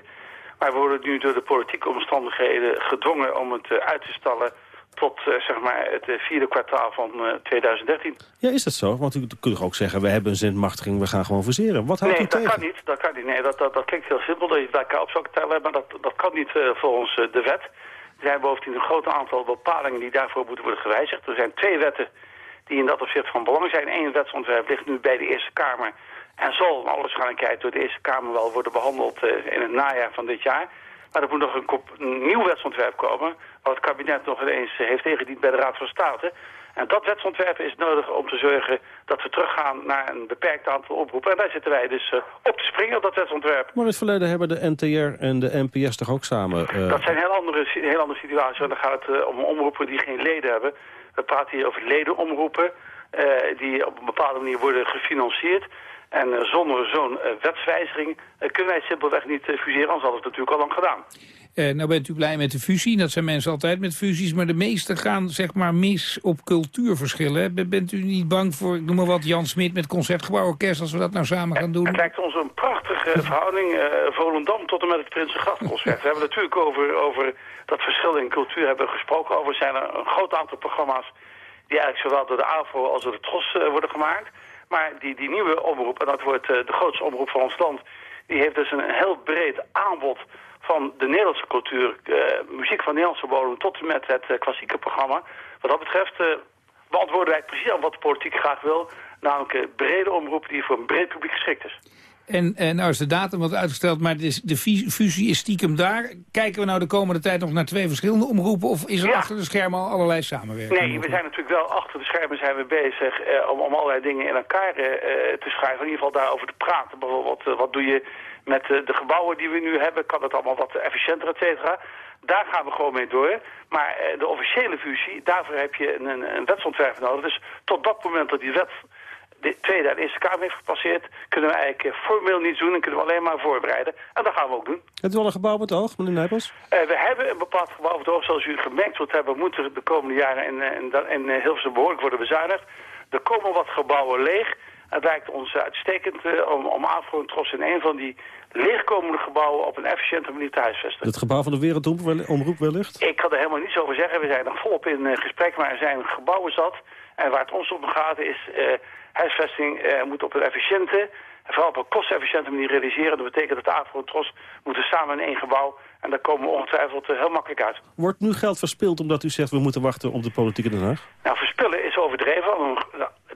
Maar we worden nu door de politieke omstandigheden gedwongen om het uit te stellen tot uh, zeg maar het uh, vierde kwartaal van uh, 2013. Ja, is dat zo? Want u kunt ook zeggen, we hebben een zendmachtiging, we gaan gewoon verseren. Wat houdt nee, u tegen? dat kan niet. Dat kan niet. Nee, dat, dat, dat klinkt heel simpel dat je elkaar op zou tellen, maar dat, dat kan niet volgens de wet. Er zijn bovendien een groot aantal bepalingen die daarvoor moeten worden gewijzigd. Er zijn twee wetten die in dat opzicht van belang zijn. Eén wetsontwerp ligt nu bij de Eerste Kamer en zal in alle waarschijnlijkheid door de Eerste Kamer wel worden behandeld in het najaar van dit jaar. Maar er moet nog een, een nieuw wetsontwerp komen, wat het kabinet nog eens heeft ingediend bij de Raad van State. En dat wetsontwerp is nodig om te zorgen dat we teruggaan naar een beperkt aantal oproepen. En daar zitten wij dus uh, op te springen op dat wetsontwerp. Maar in het verleden hebben de NTR en de NPS toch ook samen... Uh... Dat zijn heel andere, heel andere situaties. Want dan gaat het uh, om omroepen die geen leden hebben. We praten hier over ledenomroepen die op een bepaalde manier worden gefinancierd. En zonder zo'n wetswijziging kunnen wij simpelweg niet fuseren, anders hadden we het natuurlijk al lang gedaan. Nou bent u blij met de fusie, dat zijn mensen altijd met fusies, maar de meesten gaan zeg maar mis op cultuurverschillen. Bent u niet bang voor, ik noem maar wat, Jan Smit met Concertgebouworkest, als we dat nou samen gaan doen? Het lijkt ons een prachtige verhouding, Volendam tot en met het Prinsengrachtconcert. we hebben natuurlijk over, over dat verschil in cultuur hebben gesproken. Over zijn er een groot aantal programma's die eigenlijk zowel door de AVO als door de TROS worden gemaakt. Maar die, die nieuwe omroep, en dat wordt uh, de grootste omroep van ons land... die heeft dus een heel breed aanbod van de Nederlandse cultuur. Uh, muziek van Nederlandse bodem tot en met het uh, klassieke programma. Wat dat betreft beantwoorden wij precies aan wat de politiek graag wil. Namelijk een brede omroep die voor een breed publiek geschikt is. En, en nou is de datum wat uitgesteld, maar is, de fusie is stiekem daar. Kijken we nou de komende tijd nog naar twee verschillende omroepen... of is er ja. achter de schermen al allerlei samenwerking? Nee, we zijn natuurlijk wel achter de schermen zijn we bezig... Eh, om, om allerlei dingen in elkaar eh, te schrijven. In ieder geval daarover te praten. Bijvoorbeeld, wat doe je met de gebouwen die we nu hebben? Kan het allemaal wat efficiënter, et cetera? Daar gaan we gewoon mee door. Maar de officiële fusie, daarvoor heb je een, een, wetsontwerp nodig. Dus tot dat moment dat die wet de Tweede en Eerste Kamer heeft gepasseerd... kunnen we eigenlijk formeel niets doen en kunnen we alleen maar voorbereiden. En dat gaan we ook doen. Hebt u al een gebouw op het oog, meneer Nijpels? Uh, we hebben een bepaald gebouw op het oog. Zoals u gemerkt zult hebben, moeten de komende jaren in, in, in Hilversum behoorlijk worden bezuinigd. Er komen wat gebouwen leeg. Het lijkt ons uitstekend uh, om, om Afro in een van die leegkomende gebouwen op een efficiënte manier te huisvesten. Het gebouw van de Wereldomroep wellicht? Ik kan er helemaal niets over zeggen. We zijn nog volop in uh, gesprek, maar er zijn gebouwen zat. En waar het ons om gaat is... huisvesting uh, moet op een efficiënte, vooral op een kostefficiënte manier realiseren. Dat betekent dat AVRO en TROS moeten samen in één gebouw. En daar komen we ongetwijfeld uh, heel makkelijk uit. Wordt nu geld verspild omdat u zegt we moeten wachten op de politieke Den Haag? Nou, verspillen is overdreven.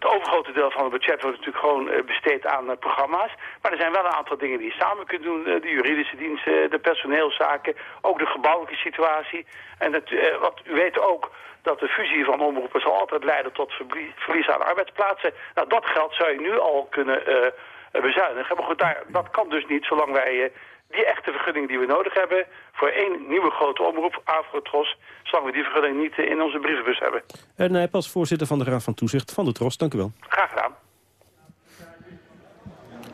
Het overgrote deel van het budget wordt natuurlijk gewoon uh, besteed aan programma's. Maar er zijn wel een aantal dingen die je samen kunt doen. de juridische diensten, de personeelszaken, ook de gebouwelijke situatie. En dat, wat u weet ook dat de fusie van omroepen zal altijd leiden tot verlies aan arbeidsplaatsen. Nou, dat geld zou je nu al kunnen bezuinigen. Maar goed, daar, dat kan dus niet zolang wij die echte vergunning die we nodig hebben... voor één nieuwe grote omroep, Afrotros... zolang we die vergunning niet in onze brievenbus hebben. En hij pas voorzitter van de Raad van Toezicht van de Tros. Dank u wel. Graag gedaan.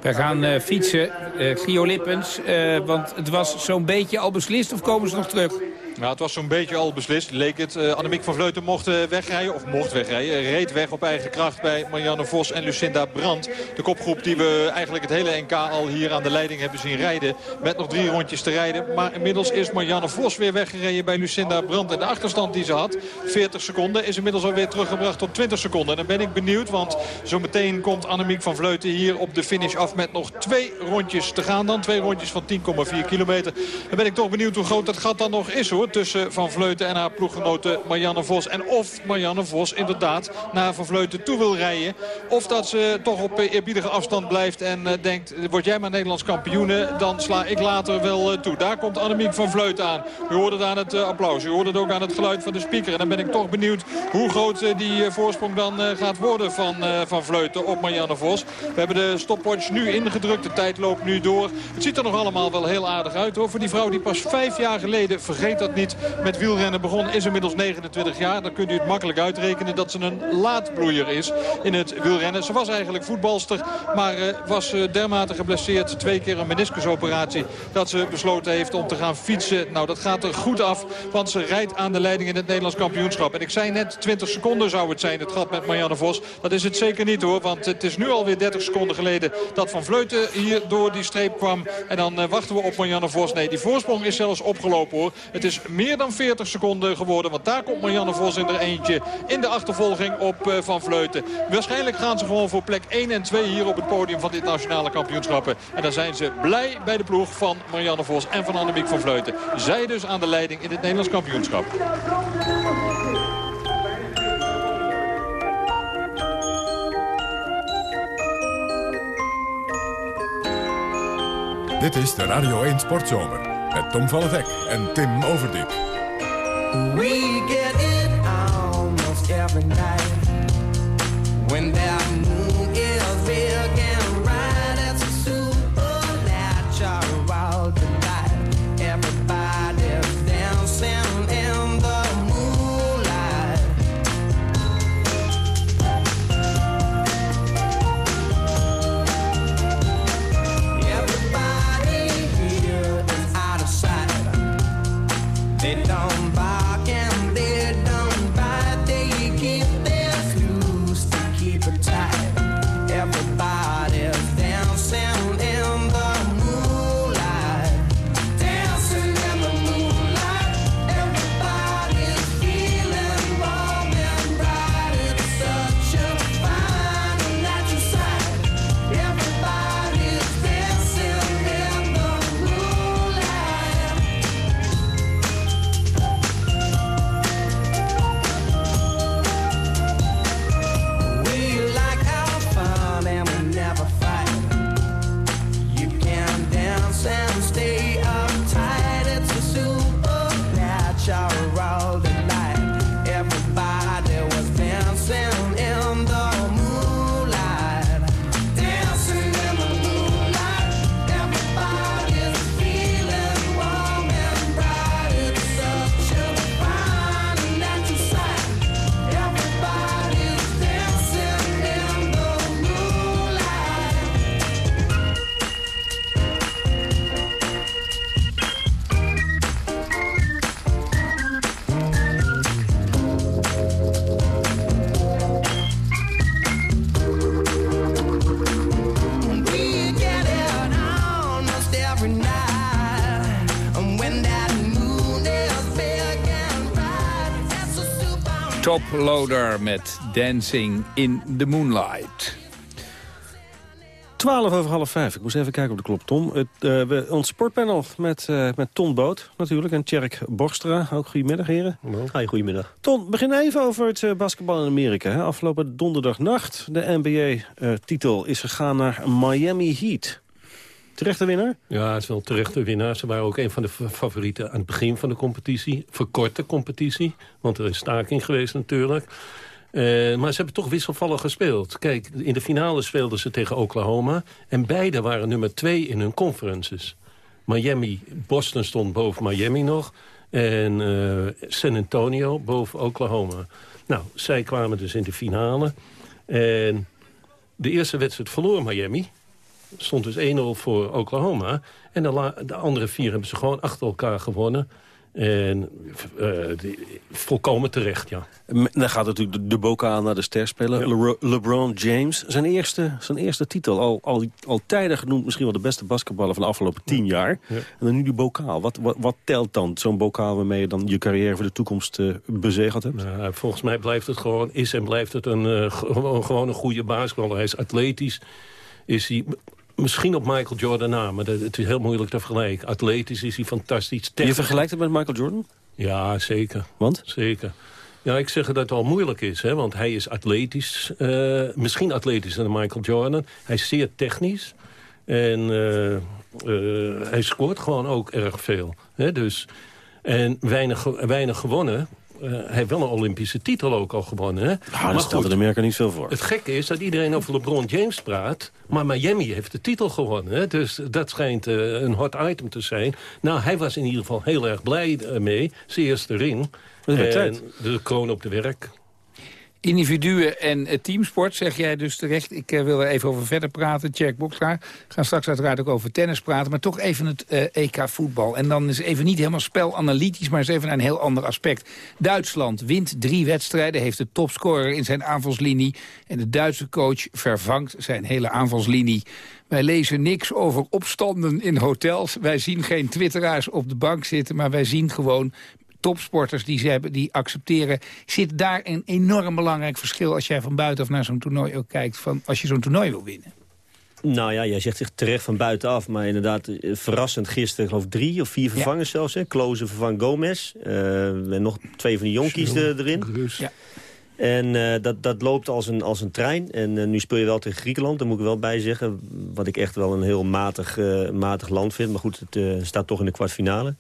We gaan uh, fietsen, uh, Gio Lippens, uh, want het was zo'n beetje al beslist of komen ze nog terug? Nou, het was zo'n beetje al beslist. Leek het. Uh, Annemiek van Vleuten mocht uh, wegrijden. Of mocht wegrijden. Reed weg op eigen kracht bij Marianne Vos en Lucinda Brandt. De kopgroep die we eigenlijk het hele NK al hier aan de leiding hebben zien rijden. Met nog drie rondjes te rijden. Maar inmiddels is Marianne Vos weer weggereden bij Lucinda Brandt. En de achterstand die ze had, 40 seconden, is inmiddels alweer teruggebracht tot 20 seconden. En dan ben ik benieuwd, want zo meteen komt Annemiek van Vleuten hier op de finish af met nog twee rondjes te gaan dan. Twee rondjes van 10,4 kilometer. Dan ben ik toch benieuwd hoe groot dat gat dan nog is hoor. Tussen Van Vleuten en haar ploeggenote Marianne Vos. En of Marianne Vos inderdaad naar Van Vleuten toe wil rijden. Of dat ze toch op eerbiedige afstand blijft en denkt... word jij maar Nederlands kampioene, dan sla ik later wel toe. Daar komt Annemiek van Vleuten aan. U hoorde het aan het applaus. U hoorde het ook aan het geluid van de speaker. En dan ben ik toch benieuwd hoe groot die voorsprong dan gaat worden van, van Vleuten op Marianne Vos. We hebben de stopwatch nu ingedrukt. De tijd loopt nu door. Het ziet er nog allemaal wel heel aardig uit hoor. Voor die vrouw die pas vijf jaar geleden, vergeet dat niet, met wielrennen begon. Is inmiddels 29 jaar. Dan kunt u het makkelijk uitrekenen dat ze een laadbloeier is in het wielrennen. Ze was eigenlijk voetbalster, maar uh, was uh, dermate geblesseerd. Twee keer een meniscusoperatie. Dat ze besloten heeft om te gaan fietsen. Nou, dat gaat er goed af, want ze rijdt aan de leiding in het Nederlands kampioenschap. En ik zei net, 20 seconden zou het zijn, het gat met Marianne Vos. Dat is het zeker niet hoor, want het is nu alweer 30 seconden geleden dat Van Vleuten hier door die streep kwam. En dan uh, wachten we op Marianne Vos. Nee, die voorsprong is zelfs opgelopen hoor. Het is meer dan 40 seconden geworden. Want daar komt Marianne Vos in er eentje in de achtervolging op uh, Van Vleuten. Waarschijnlijk gaan ze gewoon voor plek 1 en 2 hier op het podium van dit nationale kampioenschappen. En dan zijn ze blij bij de ploeg van Marianne Vos en van Annemiek van Vleuten. Zij dus aan de leiding in het Nederlands kampioenschap. Dit is de Radio 1 Sportzomer met Tom van het Hek en Tim Overdiep. We get it almost every night when that Toploader met Dancing in the Moonlight. 12 over half vijf. Ik moest even kijken op de klok, Tom. Het, eh, we, ons sportpanel met, eh, met Ton Boot natuurlijk en Tjerk Borstra. Ook goedemiddag, heren. Hi, goedemiddag. Ton, begin even over het eh, basketbal in Amerika. Hè. Afgelopen donderdagnacht, de NBA-titel is gegaan naar Miami Heat. Terechte winnaar? Ja, het is wel terechte winnaar. Ze waren ook een van de fa- favorieten aan het begin van de competitie. Verkorte competitie, want er is staking geweest natuurlijk. Eh, maar ze hebben toch wisselvallig gespeeld. Kijk, in de finale speelden ze tegen Oklahoma. En beide waren nummer twee in hun conferences. Miami, Boston stond boven Miami nog. En eh, San Antonio boven Oklahoma. Nou, zij kwamen dus in de finale. En de eerste wedstrijd verloor Miami. Stond dus 1-0 voor Oklahoma. En de, la- de andere vier hebben ze gewoon achter elkaar gewonnen. En eh, die- volkomen terecht, ja. Dan gaat natuurlijk de, de bokaal naar de ster spelen. Le- LeBron James, zijn eerste, zijn eerste titel. Al, al, al tijden genoemd misschien wel de beste basketballer van de afgelopen tien jaar. Ja. En dan nu die bokaal. Wat, wat, wat telt dan zo'n bokaal waarmee je dan je carrière voor de toekomst eh, bezegeld hebt? Nou, volgens mij blijft het gewoon, is en blijft het een, eh, gewoon, gewoon een goede basketballer. Hij is atletisch. Is hij, misschien op Michael Jordan na, maar dat, het is heel moeilijk te vergelijken. Atletisch is hij fantastisch. Je vergelijkt het met Michael Jordan? Ja, zeker. Want? Zeker. Ja, ik zeg dat het al moeilijk is, hè, want hij is atletisch. eh, misschien atletischer dan Michael Jordan. Hij is zeer technisch. En eh, eh, hij scoort gewoon ook erg veel. Hè, dus, en weinig, weinig gewonnen. Eh, hij heeft wel een Olympische titel ook al gewonnen. Hè? Ah, daar stelde de Amerika niet veel voor. Het gekke is dat iedereen over LeBron James praat... maar Miami heeft de titel gewonnen. Hè? Dus dat schijnt eh, een hot item te zijn. Nou, hij was in ieder geval heel erg blij eh, mee. Zijn eerste ring. En de kroon op de werk. Individuen en eh, teamsport, zeg jij dus terecht. Ik eh, wil er even over verder praten. Jack Bokstra. We gaan straks uiteraard ook over tennis praten. Maar toch even het eh, EK voetbal. En dan is even niet helemaal spelanalytisch, maar eens even een heel ander aspect. Duitsland wint drie wedstrijden, heeft de topscorer in zijn aanvalslinie. En de Duitse coach vervangt zijn hele aanvalslinie. Wij lezen niks over opstanden in hotels. Wij zien geen twitteraars op de bank zitten, maar wij zien gewoon topsporters die ze hebben, die accepteren... zit daar een enorm belangrijk verschil... als jij van buitenaf naar zo'n toernooi ook kijkt... Van als je zo'n toernooi wil winnen. Nou ja, jij zegt zich terecht van buitenaf. Maar inderdaad, eh, verrassend gisteren geloof ik drie of vier vervangers zelfs. Hè. Kloze vervangt Gomez. eh, en nog twee van die jonkies er- erin. Ja. En eh, dat, dat loopt als een, als een trein. En nu speel je wel tegen Griekenland, daar moet ik wel bij zeggen. Wat ik echt wel een heel matig, matig land vind. Maar goed, het eh, staat toch in de kwartfinale.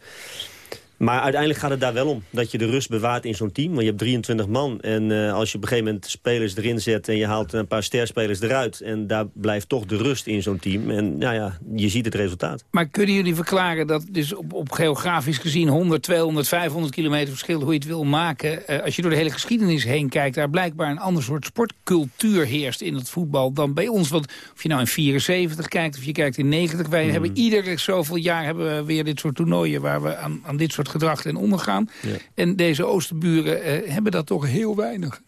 Maar uiteindelijk gaat het daar wel om. Dat je de rust bewaart in zo'n team. Want je hebt 23 man. En eh, als je op een gegeven moment spelers erin zet... en je haalt een paar sterspelers eruit... en daar blijft toch de rust in zo'n team. En nou ja, je ziet het resultaat. Maar kunnen jullie verklaren dat dus op, op geografisch gezien... 100, 200, 500 kilometer verschil, hoe je het wil maken... eh, als je door de hele geschiedenis heen kijkt... daar blijkbaar een ander soort sportcultuur heerst in het voetbal dan bij ons. Want of je nou in 74 kijkt of je kijkt in 90... wij hebben iedere zoveel jaar hebben we weer dit soort toernooien... waar we aan, aan dit soort gedrag ten onder gaan. En deze oosterburen eh, hebben dat toch heel weinig.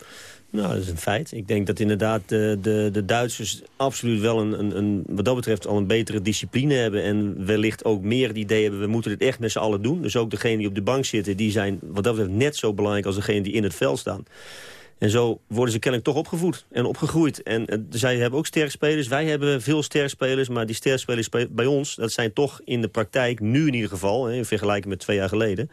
Nou, dat is een feit. Ik denk dat inderdaad de, de, de Duitsers absoluut wel een, een, een, wat dat betreft al een betere discipline hebben. En wellicht ook meer het idee hebben, we moeten dit echt met z'n allen doen. Dus ook degenen die op de bank zitten, die zijn wat dat betreft net zo belangrijk als degenen die in het veld staan. En zo worden ze kennelijk toch opgevoed en opgegroeid. En eh, zij hebben ook sterke spelers. Wij hebben veel sterke spelers. Maar die sterke spelers spe- bij ons, dat zijn toch in de praktijk... nu in ieder geval, hè, in vergelijking met twee jaar geleden...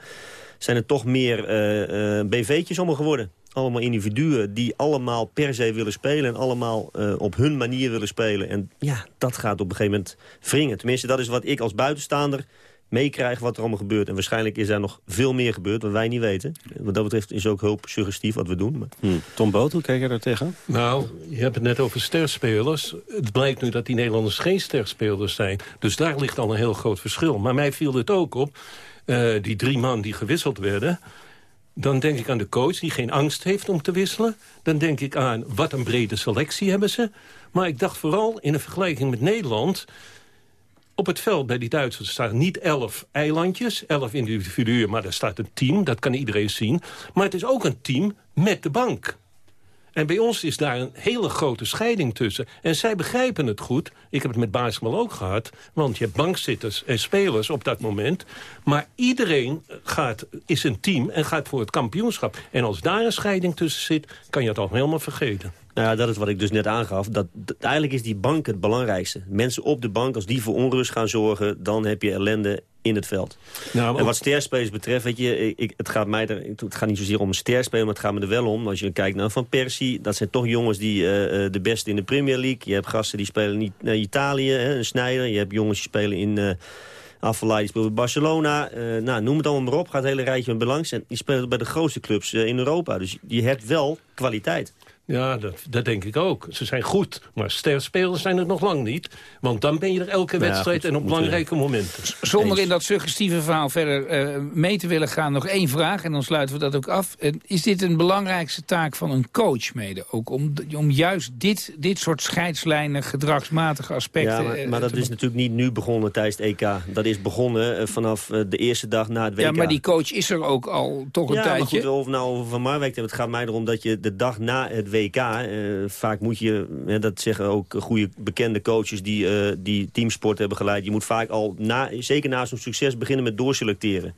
zijn het toch meer eh, eh, BV'tjes allemaal geworden. Allemaal individuen die allemaal per se willen spelen... en allemaal op hun manier willen spelen. En ja, dat gaat op een gegeven moment wringen. Tenminste, dat is wat ik als buitenstaander meekrijg wat er allemaal gebeurt. En waarschijnlijk is er nog veel meer gebeurd wat wij niet weten. Wat dat betreft is ook heel suggestief wat we doen. Maar... Hm. Tom Boot, hoe kijk je daar tegen? Nou, je hebt het net over sterspelers. Het blijkt nu dat die Nederlanders geen sterspelers zijn. Dus daar ligt al een heel groot verschil. Maar mij viel het ook op, eh, die drie man die gewisseld werden... Dan denk ik aan de coach die geen angst heeft om te wisselen. Dan denk ik aan wat een brede selectie hebben ze. Maar ik dacht vooral in een vergelijking met Nederland... Op het veld bij die Duitsers staan niet elf eilandjes, elf individuen, maar daar staat een team, dat kan iedereen zien. Maar het is ook een team met de bank. En bij ons is daar een hele grote scheiding tussen. En zij begrijpen het goed. Ik heb het met basketbal ook gehad. Want je hebt bankzitters en spelers op dat moment. Maar iedereen gaat, is een team en gaat voor het kampioenschap. En als daar een scheiding tussen zit, kan je het al helemaal vergeten. Nou ja, dat is wat ik dus net aangaf. Dat, dat- eigenlijk is die bank het belangrijkste. Mensen op de bank, als die voor onrust gaan zorgen... dan heb je ellende in het veld. Nou, en wat sterspelers betreft, weet je, ik, het, gaat mij er, het gaat niet zozeer om een sterspeler... maar het gaat me er wel om. Als je kijkt naar Van Persie, dat zijn toch jongens die eh, eh, de beste in de Premier League. Je hebt gasten die spelen niet naar Italië, hè, een Snijder. Je hebt jongens die spelen in... Afvalai, die speelt bij Barcelona. Nou, noem het allemaal maar op. Gaat het hele rijtje met belangs. En die spelen bij de grootste clubs in Europa. Dus je hebt wel kwaliteit. Ja, dat, dat denk ik ook. Ze zijn goed, maar sterspelers zijn het nog lang niet. Want dan ben je er elke ja, wedstrijd goed, en op belangrijke momenten. Zonder in dat suggestieve verhaal verder eh, mee te willen gaan, nog één vraag. En dan sluiten we dat ook af. Eh, is dit een belangrijkste taak van een coach mede? Ook om, om juist dit, dit soort scheidslijnen, gedragsmatige aspecten... Ja, maar, eh, maar dat is natuurlijk niet nu begonnen tijdens het EK. Dat is begonnen vanaf de eerste dag na het WK. Ja, maar die coach is er ook al toch een ja, maar tijdje. goed, of nou over Van Marwijk. Het gaat mij erom dat je de dag na het WK... eh, vaak moet je, hè, dat zeggen ook goede bekende coaches... die, eh, die teamsport hebben geleid. Je moet vaak al, na, zeker na zo'n succes, beginnen met doorselecteren.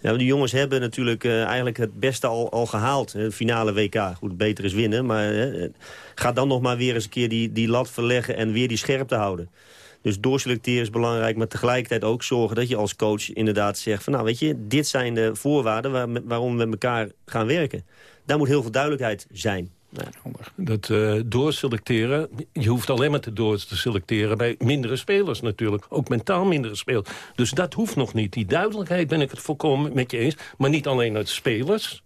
Die jongens hebben natuurlijk eh, eigenlijk het beste al, al gehaald. hè, finale WK. Goed, beter is winnen. Maar eh, ga dan nog maar weer eens een keer die, die lat verleggen... en weer die scherpte houden. Dus doorselecteren is belangrijk, maar tegelijkertijd ook zorgen dat je als coach inderdaad zegt van nou weet je, dit zijn de voorwaarden waar, waarom we met elkaar gaan werken. Daar moet heel veel duidelijkheid zijn. Dat uh, doorselecteren, je hoeft alleen maar te door te selecteren bij mindere spelers natuurlijk. Ook mentaal mindere spelers. Dus dat hoeft nog niet. Die duidelijkheid ben ik het volkomen met je eens. Maar niet alleen naar de spelers,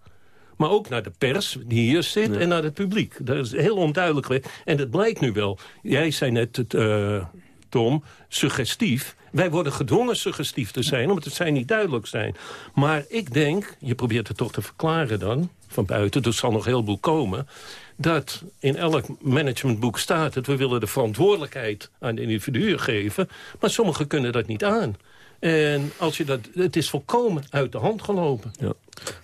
maar ook naar de pers die hier zit en naar het publiek. Dat is heel onduidelijk. En dat blijkt nu wel. Jij zei net, het, uh, Tom, suggestief. Wij worden gedwongen suggestief te zijn, omdat het zij niet duidelijk zijn. Maar ik denk, je probeert het toch te verklaren dan, van buiten... dus zal nog heel veel komen... dat in elk managementboek staat... dat we willen de verantwoordelijkheid aan de individuen geven... maar sommigen kunnen dat niet aan. En als je dat, het is volkomen uit de hand gelopen. Ja.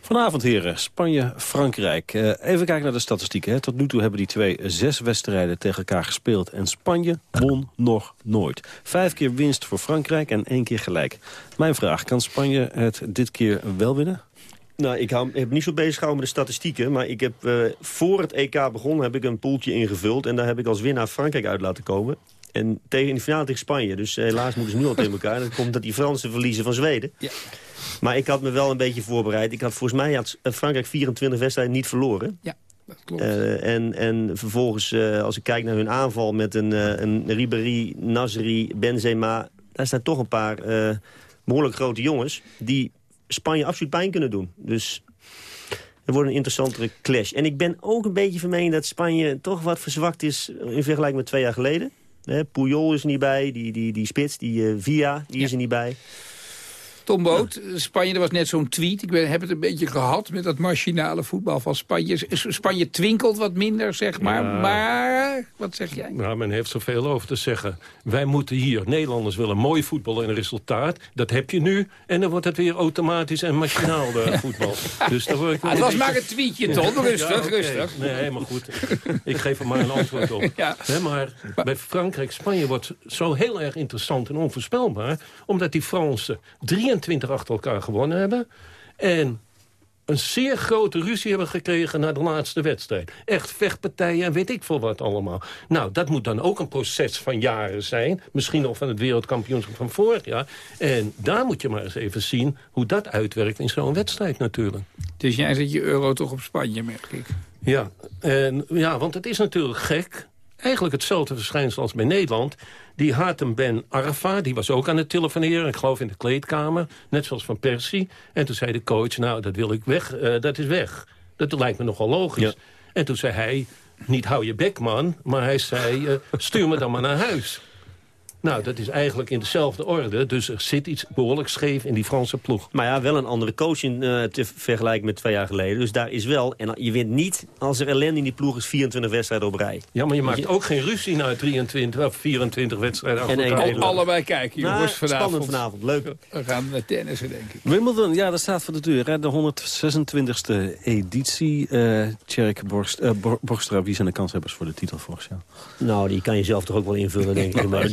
Vanavond, heren, Spanje-Frankrijk. Uh, even kijken naar de statistieken. Hè. Tot nu toe hebben die twee zes wedstrijden tegen elkaar gespeeld. En Spanje won nog nooit. Vijf keer winst voor Frankrijk en één keer gelijk. Mijn vraag, kan Spanje het dit keer wel winnen? Nou, ik hou, heb niet zo bezig gehouden met de statistieken. Maar ik heb, uh, voor het EK begonnen heb ik een poeltje ingevuld. En daar heb ik als winnaar Frankrijk uit laten komen. En tegen in de finale tegen Spanje. Dus helaas moeten ze nu al tegen elkaar. En dat komt dat die Fransen verliezen van Zweden. Ja. Maar ik had me wel een beetje voorbereid. Ik had volgens mij had Frankrijk 24 wedstrijden niet verloren. Ja. Dat klopt. Uh, en, en vervolgens, uh, als ik kijk naar hun aanval met een, uh, een Ribéry, Nasri, Benzema... daar staan toch een paar behoorlijk grote jongens... die Spanje absoluut pijn kunnen doen. Dus het wordt een interessantere clash. En ik ben ook een beetje van mening dat Spanje toch wat verzwakt is... in vergelijking met twee jaar geleden. Puyol is er niet bij, die, die, die spits, die Via, die ja. is er niet bij. Tom Boot, Spanje, er was net zo'n tweet. Ik ben, heb het een beetje gehad met dat machinale voetbal van Spanje. Spanje twinkelt wat minder, zeg maar. Ja. Maar, wat zeg jij? Nou, men heeft zoveel over te zeggen. Wij moeten hier, Nederlanders willen mooi voetbal en resultaat. Dat heb je nu. En dan wordt het weer automatisch en machinaal de voetbal. Dus daar word ik ah, het was maar een tweetje, Tom. Rustig, okay. rustig. Nee, helemaal goed. Ik geef er maar een antwoord op. He, maar bij Frankrijk, Spanje wordt zo heel erg interessant en onvoorspelbaar. Omdat die Fransen 23 achter elkaar gewonnen hebben. En een zeer grote ruzie hebben gekregen na de laatste wedstrijd. Echt vechtpartijen en weet ik veel wat allemaal. Nou, dat moet dan ook een proces van jaren zijn. Misschien nog van het wereldkampioenschap van vorig jaar. En daar moet je maar eens even zien hoe dat uitwerkt in zo'n wedstrijd natuurlijk. Dus jij zet je euro toch op Spanje, merk ik. Ja, en, ja want het is natuurlijk gek eigenlijk hetzelfde verschijnsel als bij Nederland. Die Hatem Ben Arfa, die was ook aan het telefoneren. Ik geloof in de kleedkamer, net zoals Van Persie. En toen zei de coach, nou, dat wil ik weg, uh, dat is weg. Dat lijkt me nogal logisch. Ja. En toen zei hij, niet hou je bek, man. Maar hij zei, uh, stuur me dan maar naar huis. Nou, dat is eigenlijk in dezelfde orde. Dus er zit iets behoorlijk scheef in die Franse ploeg. Maar ja, wel een andere coach in, uh, te vergelijken met twee jaar geleden. Dus daar is wel... En je wint niet als er ellende in die ploeg is 24 wedstrijden op rij. Ja, maar je maakt je... ook geen ruzie na 23 of 24 wedstrijden en elkaar. allebei kijken, jongens, nou, vanavond. Spannend vanavond, leuk. We gaan met tennissen, denk ik. Wimbledon, ja, dat staat voor de deur. Hè? De 126e editie. Uh, Tjerk Borst, uh, Borstra, wie zijn de kanshebbers voor de titel vorig jaar? Nou, die kan je zelf toch ook wel invullen, denk ik. Ja,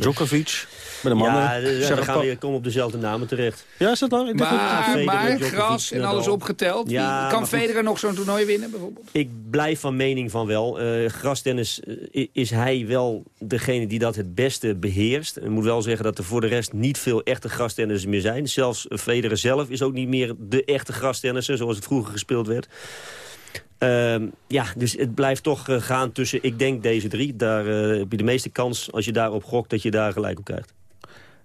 Met de mannen. Ja, dan gaan we komen op dezelfde namen terecht. Ja, is dat? Ik maar, dat maar gras en alles opgeteld. Ja, kan Federer nog zo'n toernooi winnen bijvoorbeeld? Ik blijf van mening van wel. Uh, grastennis uh, is hij wel degene die dat het beste beheerst. Ik moet wel zeggen dat er voor de rest niet veel echte grastennissers meer zijn. Zelfs Federer zelf is ook niet meer de echte grastennisser zoals het vroeger gespeeld werd. Uh, ja, dus het blijft toch uh, gaan tussen, ik denk, deze drie. Daar uh, heb je de meeste kans, als je daarop gokt, dat je daar gelijk op krijgt.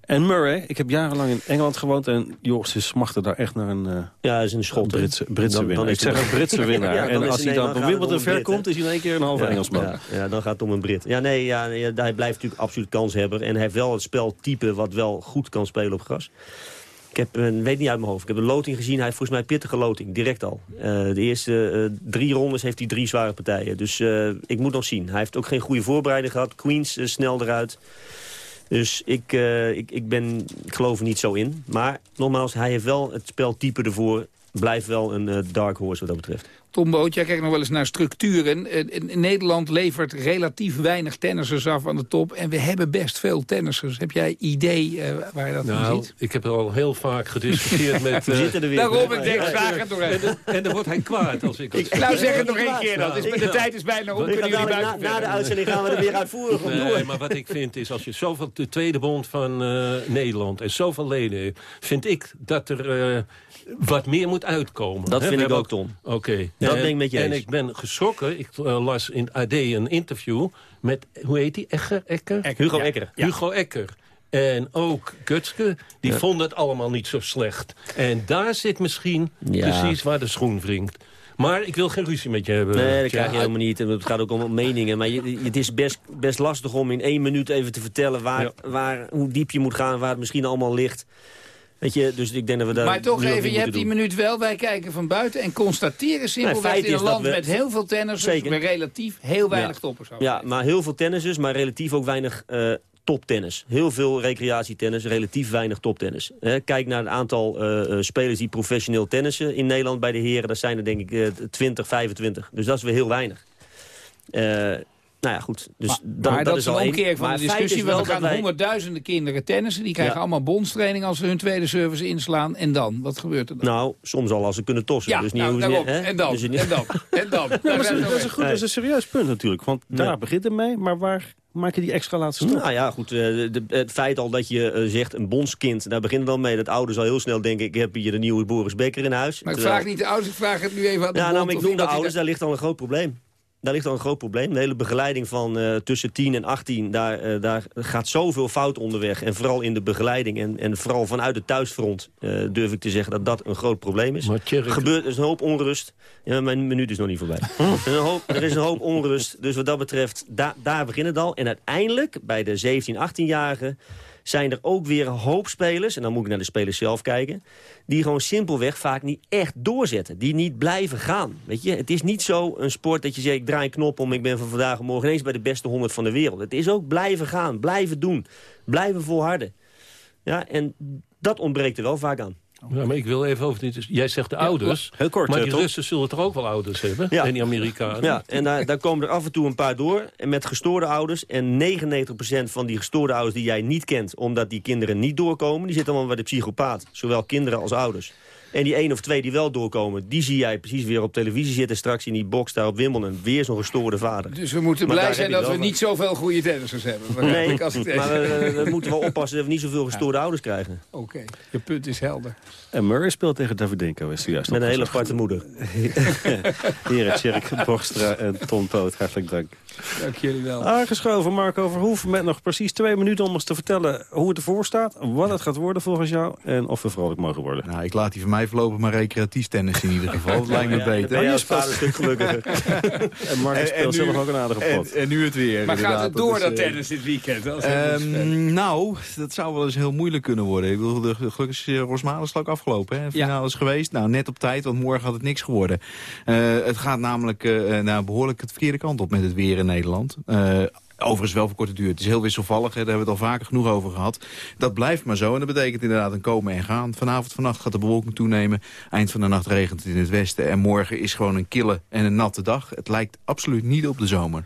En Murray, ik heb jarenlang in Engeland gewoond... en joh, ze smachten daar echt naar een, uh, ja, is een schot, Britse, Britse dan, winnaar. Dan ik zeg een Britse winnaar. ja, en als hij dan bij Wimbledon ver komt, is hij in één keer een halve ja, Engelsman. Ja, ja, dan gaat het om een Brit. Ja, nee, ja, hij blijft natuurlijk absoluut kans hebben. En hij heeft wel het speltype wat wel goed kan spelen op gras. Ik heb een, weet niet uit mijn hoofd. Ik heb een loting gezien. Hij heeft volgens mij pittige loting, direct al. Uh, de eerste uh, drie rondes heeft hij drie zware partijen. Dus uh, ik moet nog zien. Hij heeft ook geen goede voorbereiding gehad. Queens snel eruit. Dus ik, ik, ik, ben, ik geloof er niet zo in. Maar nogmaals, hij heeft wel het speltype ervoor. Blijft wel een dark horse wat dat betreft. Tom Boot, jij kijkt nog wel eens naar structuren. Eh, Nederland levert relatief weinig tennissers af aan de top. En we hebben best veel tennissers. Heb jij idee uh, waar je dat nou, ziet? Ik heb al heel vaak gediscussieerd met... we zitten er weer. Daarom, ik denk, vraag het nog even. En, dan wordt hij kwaad als ik... ik nou, zeg het nog één keer dan. de tijd is bijna op. Na, na de uitzending gaan we er weer uitvoerig op nee, maar wat ik vind is, als je zoveel... De tweede bond van uh, Nederland en zoveel leden... vind ik dat er... Wat meer moet uitkomen. Dat vind ik ook, Tom. Oké. Dat ben ik met je En ik ben geschrokken. Ik uh, las in AD een interview met, hoe heet die? Ecker? Ecker? Ecker Hugo ja. Ecker. Ja. Hugo Ecker. En ook Gutske, die ja. vonden het allemaal niet zo slecht. En daar zit misschien precies waar de schoen wringt. Maar ik wil geen ruzie met je hebben. Nee, dat krijg je helemaal niet. Het gaat ook om meningen. Maar je, het is best, best lastig om in één minuut even te vertellen... Waar, ja. waar, hoe diep je moet gaan, waar het misschien allemaal ligt. Weet je, dus ik denk dat we daar Maar toch even, je hebt die minuut wel. Wij kijken van buiten en constateren simpelweg nee, in een land we, met heel veel tennissers... met relatief heel weinig ja. toppers. Ja, maar heel veel tennissers, maar relatief ook weinig... Uh, toptennis. Heel veel recreatietennis, relatief weinig toptennis. He, kijk naar het aantal uh, spelers die professioneel tennissen in Nederland bij de heren. Dat zijn er denk ik uh, 20, 25. Dus dat is weer heel weinig. Nou ja, goed. Dus maar, dan, maar dat, dat is een omkeer van de discussie. Want er gaan wij... honderdduizenden kinderen tennissen. Die krijgen ja. allemaal bondstraining als ze hun tweede service inslaan. En dan? Wat gebeurt er dan? Nou, soms al als ze kunnen tossen. Ja, dus niet nou, hoe. Ze, en, dan, dus en dan? En dan? En dan? Ja, dat, is, dat, is een goed, dat is een serieus punt natuurlijk. Want daar ja. begint het mee. Maar waar maak je die extra laatste stap? Nou ja, goed. De, de, het feit al dat je uh, zegt een bondskind, daar begint het dan mee. Dat ouders al heel snel denken, ik heb hier de nieuwe Boris Becker in huis. Maar ik vraag niet de ouders, ik vraag het nu even aan de Ja, bond, nou, maar ik noem de ouders, daar ligt al een groot probleem. Daar ligt al een groot probleem. De hele begeleiding van uh, tussen 10 en 18, daar, uh, daar gaat zoveel fout onderweg. En vooral in de begeleiding en, en vooral vanuit het thuisfront uh, durf ik te zeggen dat dat een groot probleem is. Maar Tjerk... Gebeurt, er is een hoop onrust. Ja, mijn minuut is nog niet voorbij. er, is een hoop, er is een hoop onrust. Dus wat dat betreft, da, daar begint het al. En uiteindelijk, bij de 17, 18-jarigen zijn er ook weer een hoop spelers... en dan moet ik naar de spelers zelf kijken... die gewoon simpelweg vaak niet echt doorzetten. Die niet blijven gaan. Weet je? Het is niet zo een sport dat je zegt... ik draai een knop om, ik ben van vandaag en morgen ineens bij de beste 100 van de wereld. Het is ook blijven gaan, blijven doen, blijven volharden. Ja, en dat ontbreekt er wel vaak aan. Ja, maar ik wil even over dit. Jij zegt de ouders. Heel kort, maar die toch? Russen zullen toch ook wel ouders hebben? Ja. En die Amerikanen? Ja, en daar, daar komen er af en toe een paar door. En met gestoorde ouders. En 99% van die gestoorde ouders die jij niet kent... omdat die kinderen niet doorkomen... die zitten allemaal bij de psychopaat. Zowel kinderen als ouders. En die één of twee die wel doorkomen... die zie jij precies weer op televisie zitten... straks in die box daar op Wimbledon. Weer zo'n gestoorde vader. Dus we moeten Maar blij zijn dat we niet zoveel goede tennissers hebben. Nee, ik als ik maar we, we moeten wel oppassen dat we niet zoveel gestoorde ouders krijgen. Oké, je punt is helder. En Murray speelt tegen Davidenko, is juist Met een hele aparte moeder. Heren Tjerk Borstra en Tom Poot, hartelijk dank. Dank jullie wel. Aangeschoven Marco Verhoef met nog precies twee minuten om ons te vertellen hoe het ervoor staat. Wat het gaat worden volgens jou en of we vrolijk mogen worden. Nou, ik laat die van mij voorlopig maar recreatief tennis in ieder geval. Dat lijkt me Ja, beter. ben je als vader een stuk gelukkiger. En speelt zelf ook een aardige pot. En, en nu het weer. Maar gaat het door is, dat eh, tennis dit weekend? Ehm, nou, dat zou wel eens heel moeilijk kunnen worden. Ik bedoel, de, gelukkig is Rosmalen is ook afgelopen. Hè? Finale is geweest. Nou, net op tijd, want morgen had het niks geworden. Eh, het gaat namelijk uh, nou, behoorlijk het verkeerde kant op met het weer in Nederland. Overigens wel voor korte duur. Het is heel wisselvallig, hè. daar hebben we het al vaker genoeg over gehad. Dat blijft maar zo en dat betekent inderdaad een komen en gaan. Vanavond, vannacht gaat de bewolking toenemen. Eind van de nacht regent het in het westen. En morgen is gewoon een kille en een natte dag. Het lijkt absoluut niet op de zomer.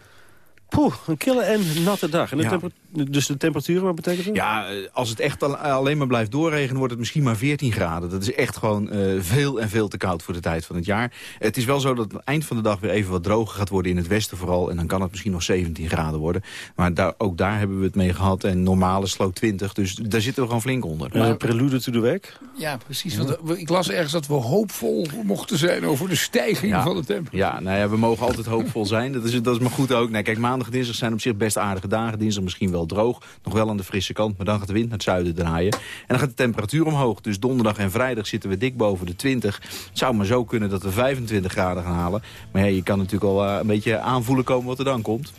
Poeh, een kille en natte dag. En de Ja. temper- dus de temperatuur, wat betekent dat? Ja, eh, als het echt al- alleen maar blijft doorregenen, wordt het misschien maar 14 graden. Dat is echt gewoon eh, veel en veel te koud voor de tijd van het jaar. Het is wel zo dat het eind van de dag weer even wat droger gaat worden in het westen vooral. En dan kan het misschien nog 17 graden worden. Maar daar, ook daar hebben we het mee gehad. En normale sloot 20, dus daar zitten we gewoon flink onder. Maar een prelude to the week. Ja, precies. Want ik las ergens dat we hoopvol mochten zijn over de stijging Ja. van de temperatuur. Ja, nou ja, we mogen altijd hoopvol zijn. Dat is, dat is maar goed ook. Nee, kijk, maandag en dinsdag zijn op zich best aardige dagen. Dinsdag misschien wel droog. Nog wel aan de frisse kant. Maar dan gaat de wind naar het zuiden draaien. En dan gaat de temperatuur omhoog. Dus donderdag en vrijdag zitten we dik boven de 20. Het zou maar zo kunnen dat we 25 graden gaan halen. Maar ja, je kan natuurlijk al eh, een beetje aanvoelen komen wat er dan komt.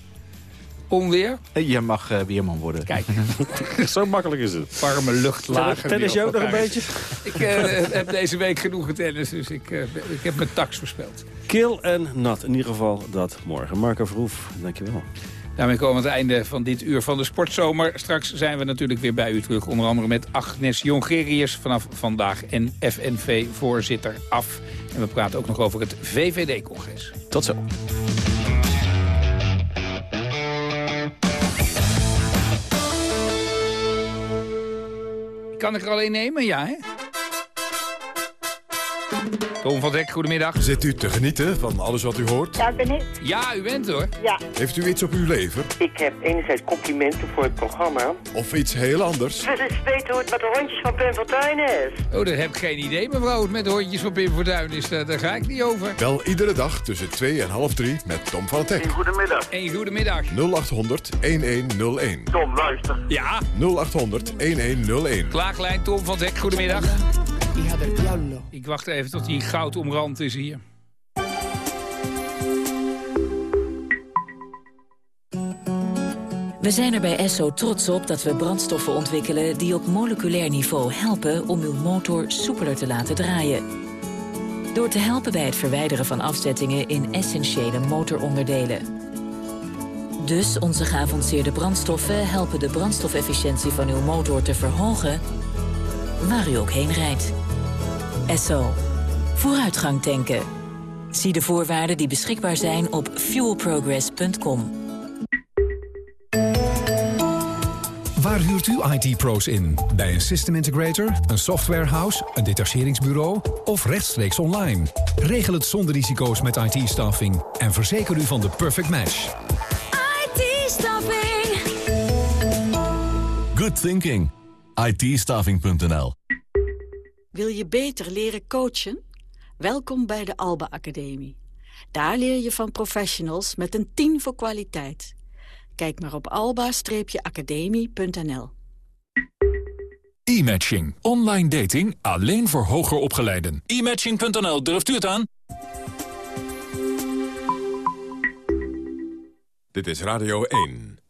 Onweer? Eh, Je mag eh, weerman worden. Kijk, Zo makkelijk is het. warme lucht, lager. Tennis je ook nog een beetje? Ik eh, heb deze week genoeg getennis, dus ik, eh, ik heb mijn tax voorspeld. Kil en nat. In ieder geval dat morgen. Marco Verhoef, dankjewel. Daarmee komen we aan het einde van dit uur van de Sportzomer. Straks zijn we natuurlijk weer bij u terug. Onder andere met Agnes Jongerius vanaf vandaag en FNV-voorzitter af. En we praten ook nog over het VVD-congres. Tot zo. Kan ik er alleen nemen? Ja, hè? Tom van Dek, goedemiddag. Zit u te genieten van alles wat u hoort? Daar ben ik. Ja, u bent hoor. Ja. Heeft u iets op uw lever? Ik heb enerzijds complimenten voor het programma. Of iets heel anders? Wil eens weten hoe het met de hondjes van Pim Fortuyn is? Oh, dat heb ik geen idee, mevrouw. Het met de hondjes van Pim Fortuyn is, daar, daar ga ik niet over. Wel iedere dag tussen 2 en half 3 met Tom van het Hek. Goedemiddag. Een goedemiddag. 0800 1101. Tom, luister. Ja? 0800 1101. Klaaglijn Tom van Dek, goedemiddag. Ik wacht even tot die goud omrand is hier. We zijn er bij Esso trots op dat we brandstoffen ontwikkelen... die op moleculair niveau helpen om uw motor soepeler te laten draaien. Door te helpen bij het verwijderen van afzettingen in essentiële motoronderdelen. Dus onze geavanceerde brandstoffen helpen de brandstofefficiëntie van uw motor te verhogen... waar u ook heen rijdt. Esso. Vooruitgang tanken. Zie de voorwaarden die beschikbaar zijn op fuelprogress.com. Waar huurt u IT-pro's in? Bij een system integrator, een softwarehouse, een detacheringsbureau of rechtstreeks online? Regel het zonder risico's met IT-staffing en verzeker u van de perfect match. IT-staffing. Good thinking. IT-staffing.nl Wil je beter leren coachen? Welkom bij de Alba Academie. Daar leer je van professionals met een 10 voor kwaliteit. Kijk maar op alba-academie.nl. E-matching. Online dating alleen voor hoger opgeleiden. E-matching.nl, durft u het aan? Dit is Radio 1.